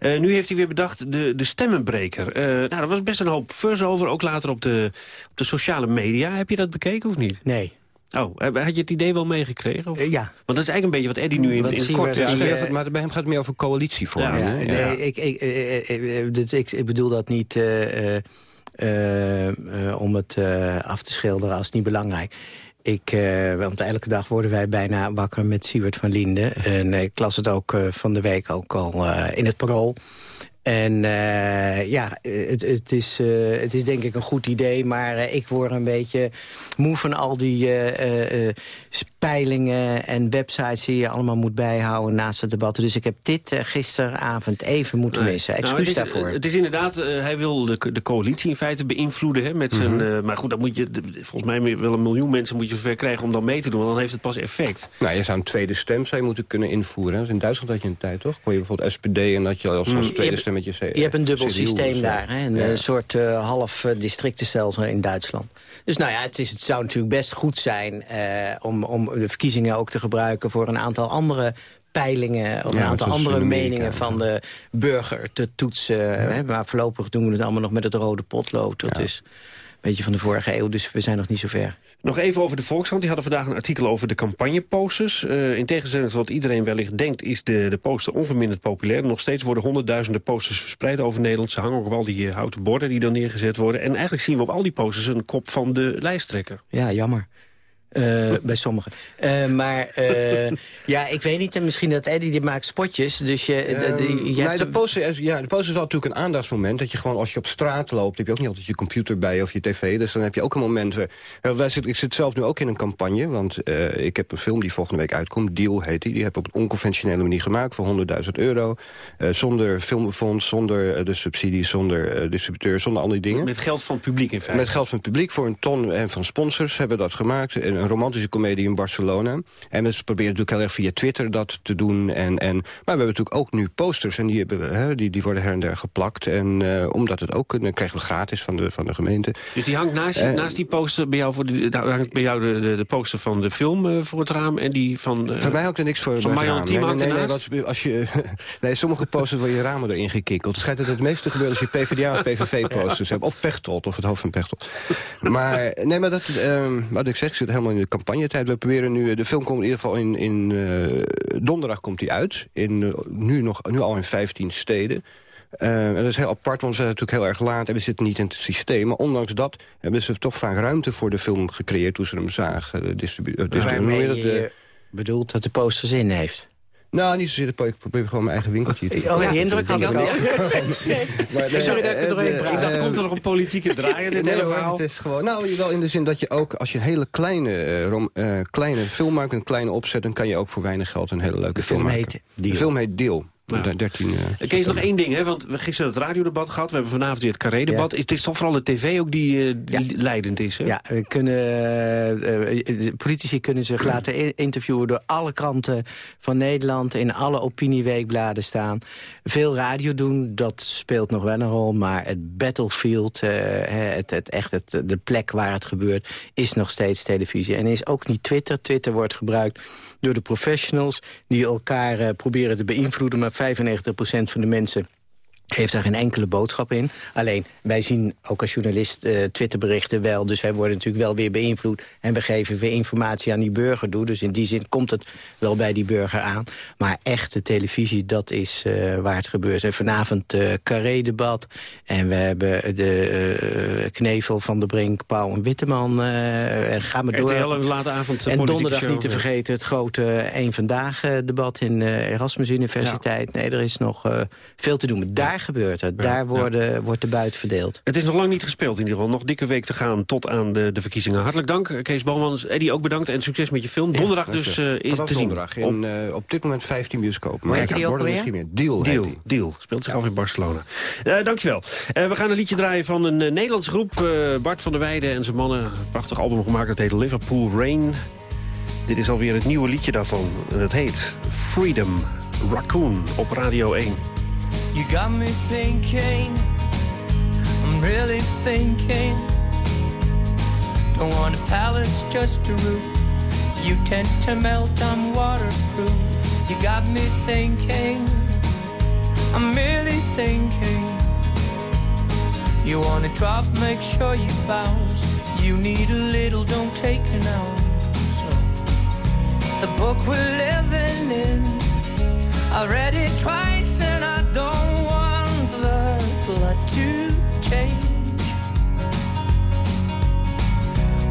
Ja. Uh, nu heeft hij weer bedacht de, de stemmenbreker. nou, daar was best een hoop fuzz over, ook later op de, op de sociale media. Heb je dat bekeken of niet? Nee. Oh, had je het idee wel meegekregen? Of? Uh, ja. Want dat is eigenlijk een beetje wat Eddie nu in, in het kort... Ja, uh, maar bij hem gaat het meer over coalitievorming. Ja, ja, nee, ik, ik, dus ik, ik, bedoel dat niet uh, om het af te schilderen als niet belangrijk. Ik, want elke dag worden wij bijna wakker met Siewert van Linden. En ik las het ook van de week ook al in het parool. En uh, ja, het, het, is, uh, het is denk ik een goed idee... maar uh, ik word een beetje moe van al die peilingen en websites... die je allemaal moet bijhouden naast het debatten. Dus ik heb dit gisteravond even moeten nee. missen. Excuus nou, het is, daarvoor. Het is inderdaad, hij wil de, de coalitie in feite beïnvloeden. Hè, met zijn, mm -hmm. maar goed, dan moet je, volgens mij wel een miljoen mensen moet je zover krijgen... om dan mee te doen, want dan heeft het pas effect. Nou, je zou een tweede stem zou je moeten kunnen invoeren. Hè? In Duitsland had je een tijd, toch? Kon je bijvoorbeeld SPD en dat je als, als tweede stem met je je hebt een dubbel systeem daar. Hè? Een ja. soort uh, half uh, districtenstelsel in Duitsland. Dus nou ja, het, is, het zou natuurlijk best goed zijn... Om, om de verkiezingen ook te gebruiken voor een aantal andere peilingen... of een ja, aantal andere meningen van de burger te toetsen. Ja. Hè? Maar voorlopig doen we het allemaal nog met het rode potlood. Dat is beetje van de vorige eeuw, dus we zijn nog niet zo ver. Nog even over de Volkskrant. Die hadden vandaag een artikel over de campagneposters. Uh, in tegenstelling tot wat iedereen wellicht denkt... is de, de poster onverminderd populair. Nog steeds worden honderdduizenden posters verspreid over Nederland. Ze hangen ook op al die uh, houten borden die dan neergezet worden. En eigenlijk zien we op al die posters een kop van de lijsttrekker. Ja, jammer. Eh, bij sommigen. Eh, maar eh, ja, ik weet niet. en Misschien dat Eddie die maakt spotjes. Dus je, de, de, je nee, hebt de poster, is- ja, de poster is wel natuurlijk een aandachtsmoment. Dat je gewoon, als je op straat loopt, heb je ook niet altijd je computer bij of je tv. Dus dan heb je ook een moment. wij ik zit zelf nu ook in een campagne. Want eh, ik heb een film die volgende week uitkomt. Deal heet die. Die heb ik op een onconventionele manier gemaakt voor 100.000 euro. Eh, zonder filmfonds, zonder de subsidies, zonder eh, distributeur, zonder al die dingen. Met geld van het publiek in feite. Met geld van het publiek voor een ton en van sponsors hebben we dat gemaakt. Een, een romantische komedie in Barcelona. En we proberen natuurlijk heel erg via Twitter dat te doen. En, en, maar we hebben natuurlijk ook nu posters en die, hè, die, die worden her en der geplakt. En eh, omdat het ook, dan krijgen we gratis van de, van de gemeente. Dus die hangt naast, Eh, naast die poster bij jou, voor de, daar hangt bij jou de, de, de poster van de film eh, voor het raam en die van... Voor mij ook er niks voor Van. Thieme nee, nee, nee, hangt wat- als je, nee, sommige posters worden je ramen erin gekikkeld. Het schijnt dat het meeste gebeurt als je PvdA of PVV-posters hebt. Of Pechtold, of het hoofd van Pechtold. Maar, nee, maar dat, ehm, wat ik zeg, zit helemaal in de campagnetijd. We proberen nu, de film komt in ieder geval in, in eh, donderdag komt die uit. In, eh, nu, nog, nu al in 15 steden. Eh, en dat is heel apart, want we zijn natuurlijk heel erg laat... en we zitten niet in het systeem. Maar ondanks dat hebben ze toch vaak ruimte voor de film gecreëerd... toen ze hem zagen. Distribu- eh, distribu- Waarmee je bedoelt dat de poster zin heeft. Nou, niet zozeer. Ik probeer gewoon mijn eigen winkeltje te Oh, die indruk had ik al. Sorry dat ik er eh, doorheen eh, praat. Ik dacht, eh, komt er nog een politieke draai in dit Nee hele verhaal? het is gewoon... Nou, wel in de zin dat je ook, als je een hele kleine, eh, rom, eh, kleine film maakt... een kleine opzet, dan kan je ook voor weinig geld een hele leuke film film maken. heet Deal. De film heet Deal. Ja. 13, eh, Kees, nog één ding, hè? want we hebben gisteren het radiodebat gehad. We hebben vanavond weer het carré-debat. Het is toch vooral de tv ook die, eh, die leidend is, hè? Ja, we kunnen, eh, eh, politici kunnen zich laten in- interviewen door alle kranten van Nederland. In alle opinieweekbladen staan. Veel radio doen, dat speelt nog wel een rol. Maar het battlefield, eh, het, het, echt het, de plek waar het gebeurt, is nog steeds televisie. En is ook niet Twitter. Twitter wordt gebruikt door de professionals die elkaar eh, proberen te beïnvloeden. Maar 95% van de mensen heeft daar geen enkele boodschap in. Alleen, wij zien ook als journalist eh, Twitterberichten wel... dus wij worden natuurlijk wel weer beïnvloed... en we geven weer informatie aan die burger toe. Dus in die zin komt het wel bij die burger aan. Maar echte televisie, dat is eh, waar het gebeurt. En vanavond eh Carré-debat. En we hebben de Knevel van de Brink, Pauw en Witteman. en ga maar door. RTL een late avond En donderdag show, niet te vergeten het grote één Vandaag eh, debat in Erasmus Universiteit. Nee, er is nog veel te doen. Maar daar gebeurt het. Daar worden, wordt de buit verdeeld. Het is nog lang niet gespeeld in ieder geval. Nog dikke week te gaan tot aan de, de verkiezingen. Hartelijk dank, Kees Boomans. Eddie ook bedankt en succes met je film. Donderdag dus eh is Vanaf te zien. donderdag in eh, op dit moment 15 bioscopen. Heet het worden misschien meer. Deal, Deal, Deal. Speelt zich af in Barcelona. Eh, dankjewel. We gaan een liedje draaien van een uh, Nederlandse groep. Uh, Bart van der Weijden en zijn mannen. Een prachtig album gemaakt. Dat heet Liverpool Rain. Dit is alweer het nieuwe liedje daarvan. En het heet Freedom Raccoon op Radio 1. You got me thinking, I'm really thinking. Don't want a palace, just a roof. You tend to melt, I'm waterproof. You got me thinking, I'm really thinking. You wanna drop, make sure you bounce. You need a little, don't take an ounce. The book we're living in, I read it twice and I don't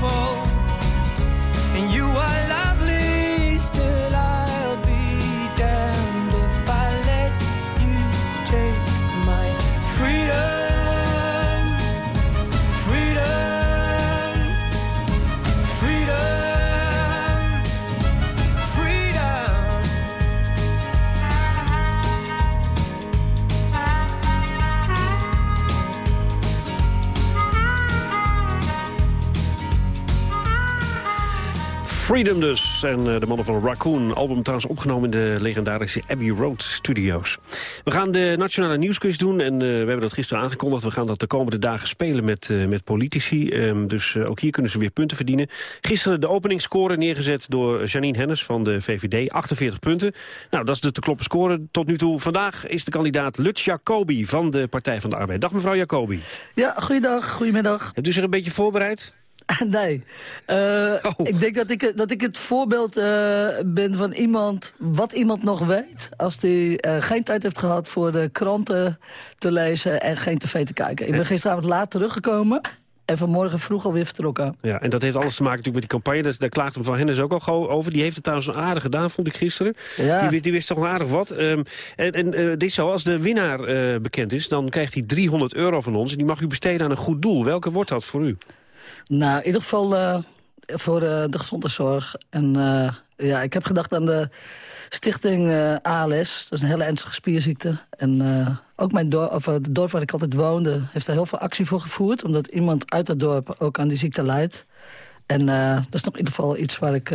beautiful Freedom dus. En uh, de mannen van Raccoon. Album trouwens opgenomen in de legendarische Abbey Road Studios. We gaan de Nationale Nieuwsquiz doen. En uh, we hebben dat gisteren aangekondigd. We gaan dat de komende dagen spelen met, uh, met politici. Um, dus ook hier kunnen ze weer punten verdienen. Gisteren de openingsscore neergezet door Janine Hennis van de VVD. 48 punten. Nou, dat is de te kloppen score tot nu toe. Vandaag is de kandidaat Lutz Jacobi van de Partij van de Arbeid. Dag mevrouw Jacobi. Ja, goeiedag. Goedemiddag. Hebt u zich een beetje voorbereid? Nee. Uh, Ik denk dat ik, dat ik het voorbeeld uh, ben van iemand, wat iemand nog weet... als hij uh, geen tijd heeft gehad voor de kranten te lezen en geen tv te kijken. Ik ben gisteravond laat teruggekomen... En vanmorgen vroeg alweer vertrokken. Ja, en dat heeft alles te maken natuurlijk met die campagne. Dus daar klaagt mevrouw Hennis ook al over. Die heeft het trouwens aardig gedaan, vond ik gisteren. Ja. Die, die wist toch aardig wat. Um, en en uh, dit zo, als de winnaar uh, bekend is... dan krijgt hij 300 euro van ons. En die mag u besteden aan een goed doel. Welke wordt dat voor u? Nou, in ieder geval uh, voor uh, de gezondheidszorg. En uh, ja, ik heb gedacht aan de stichting ALS. Dat is een hele ernstige spierziekte. En ook mijn dorp, of, het dorp waar ik altijd woonde... heeft daar heel veel actie voor gevoerd. Omdat iemand uit het dorp ook aan die ziekte lijdt. En dat is nog in ieder geval iets waar ik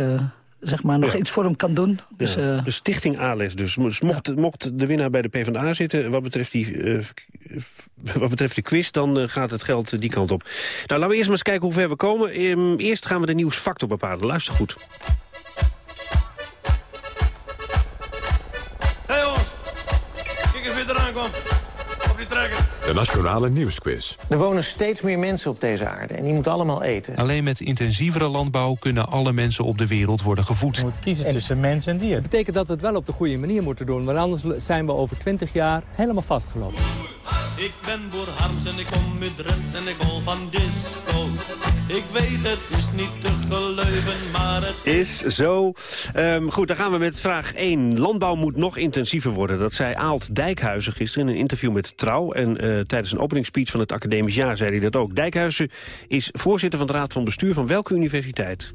zeg maar, nog iets voor hem kan doen. Dus, ja, de stichting ALES dus. dus mocht, ja. mocht de winnaar bij de PvdA zitten... wat betreft, die, uh, wat betreft de quiz, dan uh, gaat het geld die kant op. Nou, laten we eerst maar eens kijken hoe ver we komen. Um, eerst gaan we de nieuwsfactor bepalen. Luister goed. Hé hey jongens, kijk eens wie eraan komt. Op die trekker. De Nationale Nieuwsquiz. Er wonen steeds meer mensen op deze aarde en die moeten allemaal eten. Alleen met intensievere landbouw kunnen alle mensen op de wereld worden gevoed. Je moet kiezen tussen mens en dier. Dat betekent dat we het wel op de goede manier moeten doen. Want anders zijn we over 20 jaar helemaal vastgelopen. Ik ben Boer en ik kom uit Drenthe en ik hol van disco. Ik weet het is niet te geloven, maar het is zo. Um, goed, dan gaan we met vraag 1. Landbouw moet nog intensiever worden. Dat zei Aalt Dijkhuizen gisteren in een interview met Trouw. En uh, tijdens een openingsspeech van het academisch jaar zei hij dat ook. Dijkhuizen is voorzitter van de Raad van Bestuur van welke universiteit?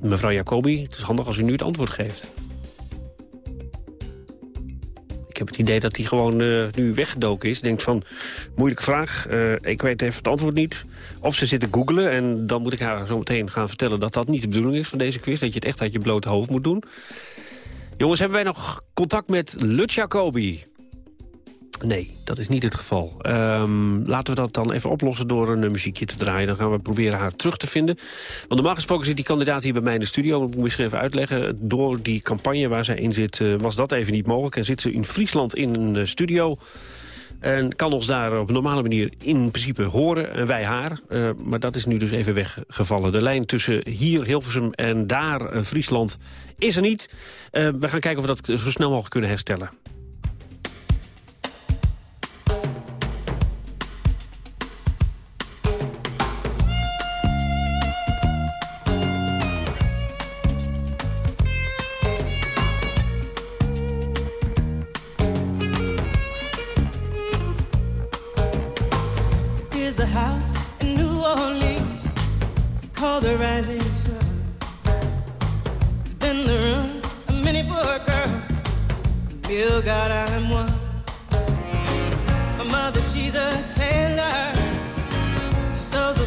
Mevrouw Jacobi, het is handig als u nu het antwoord geeft. Ik heb het idee dat hij gewoon uh, nu weggedoken is. Denkt van, moeilijke vraag, uh, ik weet even het antwoord niet. Of ze zitten googelen en dan moet ik haar zo meteen gaan vertellen... dat dat niet de bedoeling is van deze quiz. Dat je het echt uit je blote hoofd moet doen. Jongens, hebben wij nog contact met Lut Jacobi? Nee, dat is niet het geval. Um, laten we dat dan even oplossen door een muziekje te draaien. Dan gaan we proberen haar terug te vinden. Want normaal gesproken zit die kandidaat hier bij mij in de studio. Dat moet ik misschien even uitleggen. Door die campagne waar zij in zit uh, was dat even niet mogelijk. En zit ze in Friesland in een uh, studio... En kan ons daar op een normale manier in principe horen. En wij haar. Maar dat is nu dus even weggevallen. De lijn tussen hier, Hilversum en daar, Friesland, is er niet. We gaan kijken of we dat zo snel mogelijk kunnen herstellen.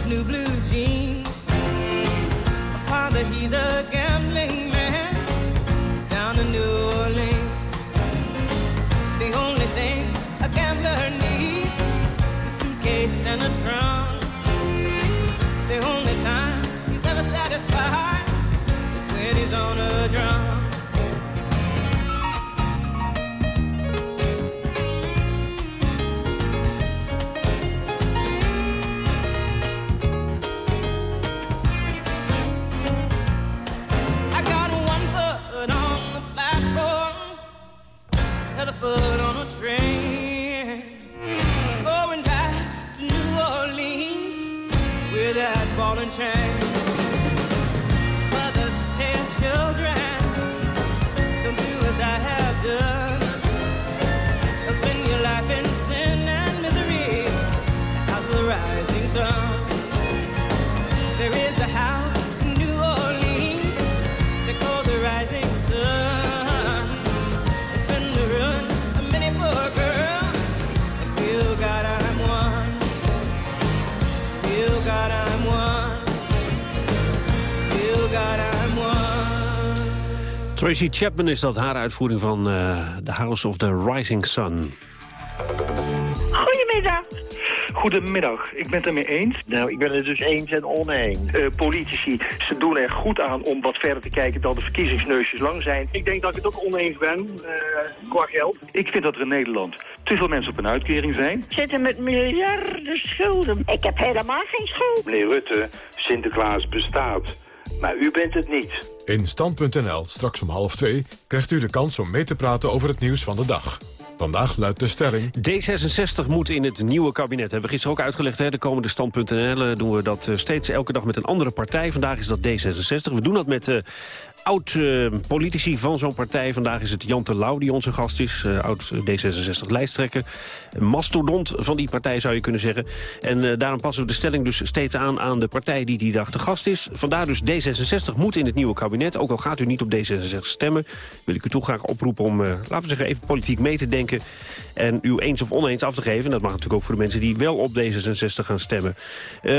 New blue jeans. My father, he's a gambling man down in New Orleans. The only thing a gambler needs is a suitcase and a trunk. The only time he's ever satisfied is when he's on a drum. Train. Going back to New Orleans with that ball and chain. Mothers tell children, don't do as I have done. Don't spend your life in sin and misery. House of the rising sun. There is a house Tracy Chapman is dat, haar uitvoering van uh, The House of the Rising Sun. Goedemiddag. Goedemiddag, ik ben het ermee eens. Nou, ik ben het dus eens en oneens. Uh, politici, ze doen er goed aan om wat verder te kijken dan de verkiezingsneusjes lang zijn. Ik denk dat ik het ook oneens ben, uh, qua geld. Ik vind dat er in Nederland te veel mensen op een uitkering zijn. Zitten met miljarden schulden. Ik heb helemaal geen schuld. Meneer Rutte, Sinterklaas bestaat. Maar u bent het niet. In Stand.nl, straks om half twee, krijgt u de kans om mee te praten over het nieuws van de dag. Vandaag luidt de stelling... D66 moet in het nieuwe kabinet. Hebben we gisteren ook uitgelegd. Hè? De komende stand.nl doen we dat eh, steeds elke dag met een andere partij. Vandaag is dat D66. We doen dat met uh, oud-politici van zo'n partij. Vandaag is het Jan Terlouw die onze gast is. Uh, Oud-D66-lijsttrekker. Mastodont van die partij zou je kunnen zeggen. En uh, daarom passen we de stelling dus steeds aan aan de partij die die dag de gast is. Vandaar dus D66 moet in het nieuwe kabinet. Ook al gaat u niet op D66 stemmen, wil ik u toch graag oproepen om, laten we zeggen, even politiek mee te denken. En u eens of oneens af te geven. En dat mag natuurlijk ook voor de mensen die wel op D66 gaan stemmen.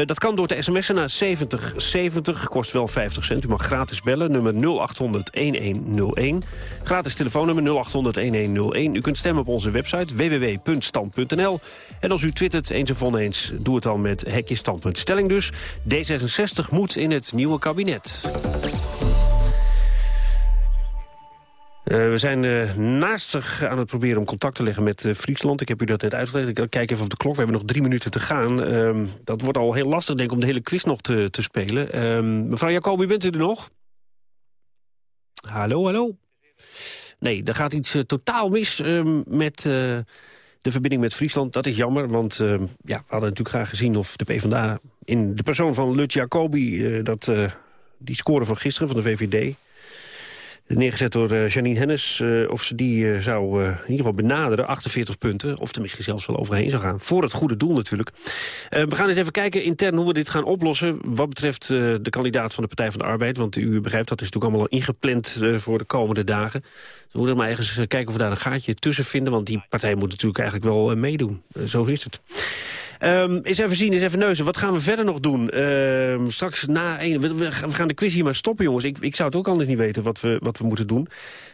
dat kan door te sms'en naar 7070, kost wel 50 cent. U mag gratis bellen, nummer 0800-1101. Gratis telefoonnummer 0800-1101. U kunt stemmen op onze website www.stand.nl. En als u twittert eens of oneens, doe het dan met hekje standpunt. Stelling dus, D66 moet in het nieuwe kabinet. Uh, we zijn uh, naastig aan het proberen om contact te leggen met uh, Friesland. Ik heb u dat net uitgelegd. Ik kijk even op de klok. We hebben nog drie minuten te gaan. Ehm, dat wordt al heel lastig, denk ik, om de hele quiz nog te, te spelen. Ehm, mevrouw Jacobi, bent u er nog? Hallo, hallo. Nee, er gaat iets totaal mis met de verbinding met Friesland. Dat is jammer, want ja, we hadden natuurlijk graag gezien... of de PvdA in de persoon van Lut Jacobi... dat, die score van gisteren van de VVD neergezet door uh, Janine Hennis... Uh, of ze die uh, zou in ieder geval benaderen, 48 punten... of er misschien zelfs wel overheen zou gaan. Voor het goede doel natuurlijk. we gaan eens even kijken intern hoe we dit gaan oplossen... wat betreft de kandidaat van de Partij van de Arbeid. Want u begrijpt, dat is natuurlijk allemaal al ingepland voor de komende dagen. we moeten maar ergens kijken of we daar een gaatje tussen vinden... want die partij moet natuurlijk eigenlijk wel meedoen. zo is het. Um, eens even zien, eens even neuzen. Wat gaan we verder nog doen? Um, straks na één... We, gaan de quiz hier maar stoppen, jongens. Ik, ik zou het ook anders niet weten wat we, wat we moeten doen.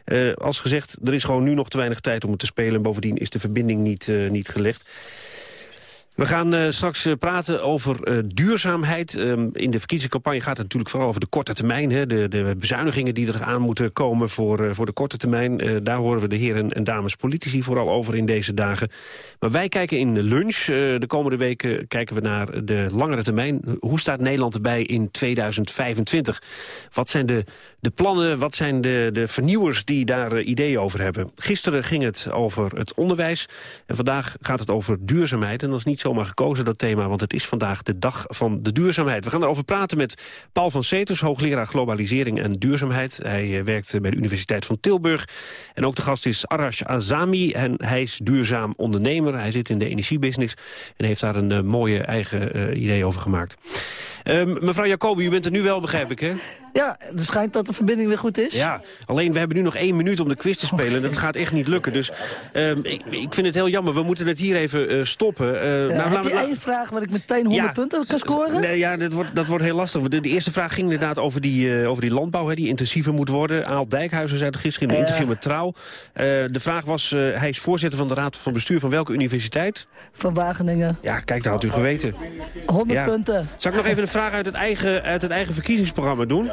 Uh, als gezegd, er is gewoon nu nog te weinig tijd om het te spelen. En bovendien is de verbinding niet, uh, niet gelegd. We gaan uh, straks uh, praten over uh, duurzaamheid. Um, in de verkiezingscampagne gaat het natuurlijk vooral over de korte termijn. Hè, de, de bezuinigingen die er aan moeten komen voor, voor de korte termijn. daar horen we de heren en dames politici vooral over in deze dagen. Maar wij kijken in de lunch. de komende weken kijken we naar de langere termijn. Hoe staat Nederland erbij in 2025? Wat zijn de, de plannen, wat zijn de, de vernieuwers die daar ideeën over hebben? Gisteren ging het over het onderwijs. En vandaag gaat het over duurzaamheid. En dat is niet zomaar gekozen, dat thema, want het is vandaag de dag van de duurzaamheid. We gaan erover praten met Paul van Seters, hoogleraar globalisering en duurzaamheid. Hij uh, werkt bij de Universiteit van Tilburg. En ook de gast is Arash Azami en hij is duurzaam ondernemer. Hij zit in de energiebusiness en heeft daar een uh, mooie eigen uh, idee over gemaakt. Ehm, mevrouw Jacobi, u bent er nu wel, begrijp ik, hè? Ja, het schijnt dat de verbinding weer goed is. Ja, alleen we hebben nu nog één minuut om de quiz te spelen. En dat gaat echt niet lukken. Dus um, ik, ik, vind het heel jammer. We moeten het hier even uh, stoppen. Uh, nou, heb je één vraag waar ik meteen 100 ja, punten kan scoren? Nee, ja, dat wordt, dat wordt heel lastig. De, de eerste vraag ging inderdaad over die, over die landbouw, hè, die intensiever moet worden. Aal Dijkhuizen zei het gisteren in een interview met Trouw. de vraag was, hij is voorzitter van de Raad van Bestuur van welke universiteit? Van Wageningen. Ja, kijk, dat had u geweten. 100 ja. punten. Zal ik nog even een vraag uit het eigen, uit het eigen verkiezingsprogramma doen?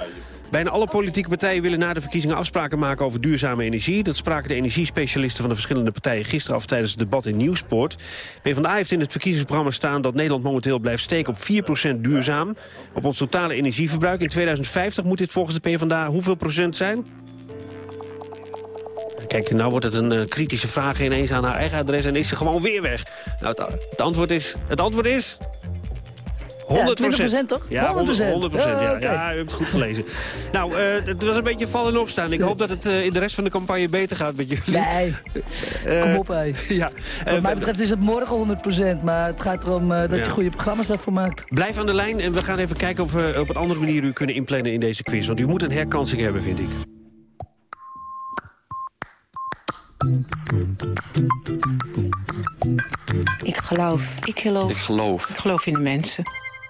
Bijna alle politieke partijen willen na de verkiezingen afspraken maken over duurzame energie. Dat spraken de energiespecialisten van de verschillende partijen gisteren af tijdens het debat in Nieuwsport. PvdA heeft in het verkiezingsprogramma staan dat Nederland momenteel blijft steken op 4% duurzaam. Op ons totale energieverbruik. In 2050 moet dit volgens de PvdA hoeveel procent zijn? Kijk, nou wordt het een uh, kritische vraag ineens aan haar eigen adres en is ze gewoon weer weg. Nou, het antwoord is... Het antwoord is... 100 ja, 20% toch? Ja, 100 100 ja, ja, okay. ja, u hebt het goed gelezen. nou, uh, het was een beetje vallen en opstaan. Ik hoop dat het uh, in de rest van de campagne beter gaat met jullie. Nee, uh, kom op hé. Ja. Wat mij betreft is het morgen 100%, maar het gaat erom dat ja. je goede programma's daarvoor maakt. Blijf aan de lijn en we gaan even kijken of we op een andere manier u kunnen inplannen in deze quiz. Want u moet een herkansing hebben, vind ik. Ik geloof. Ik geloof. Ik geloof. Ik geloof in de mensen.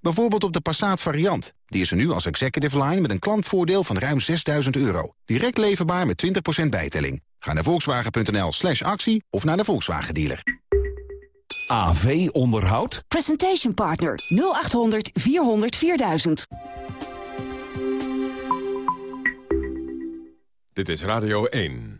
Bijvoorbeeld op de Passat variant. Die is er nu als executive line met een klantvoordeel van ruim 6000 euro. Direct leverbaar met 20% bijtelling. Ga naar volkswagen.nl slash actie of naar de Volkswagen dealer. AV Onderhoud? Presentation Partner 0800 400 4000. Dit is Radio 1.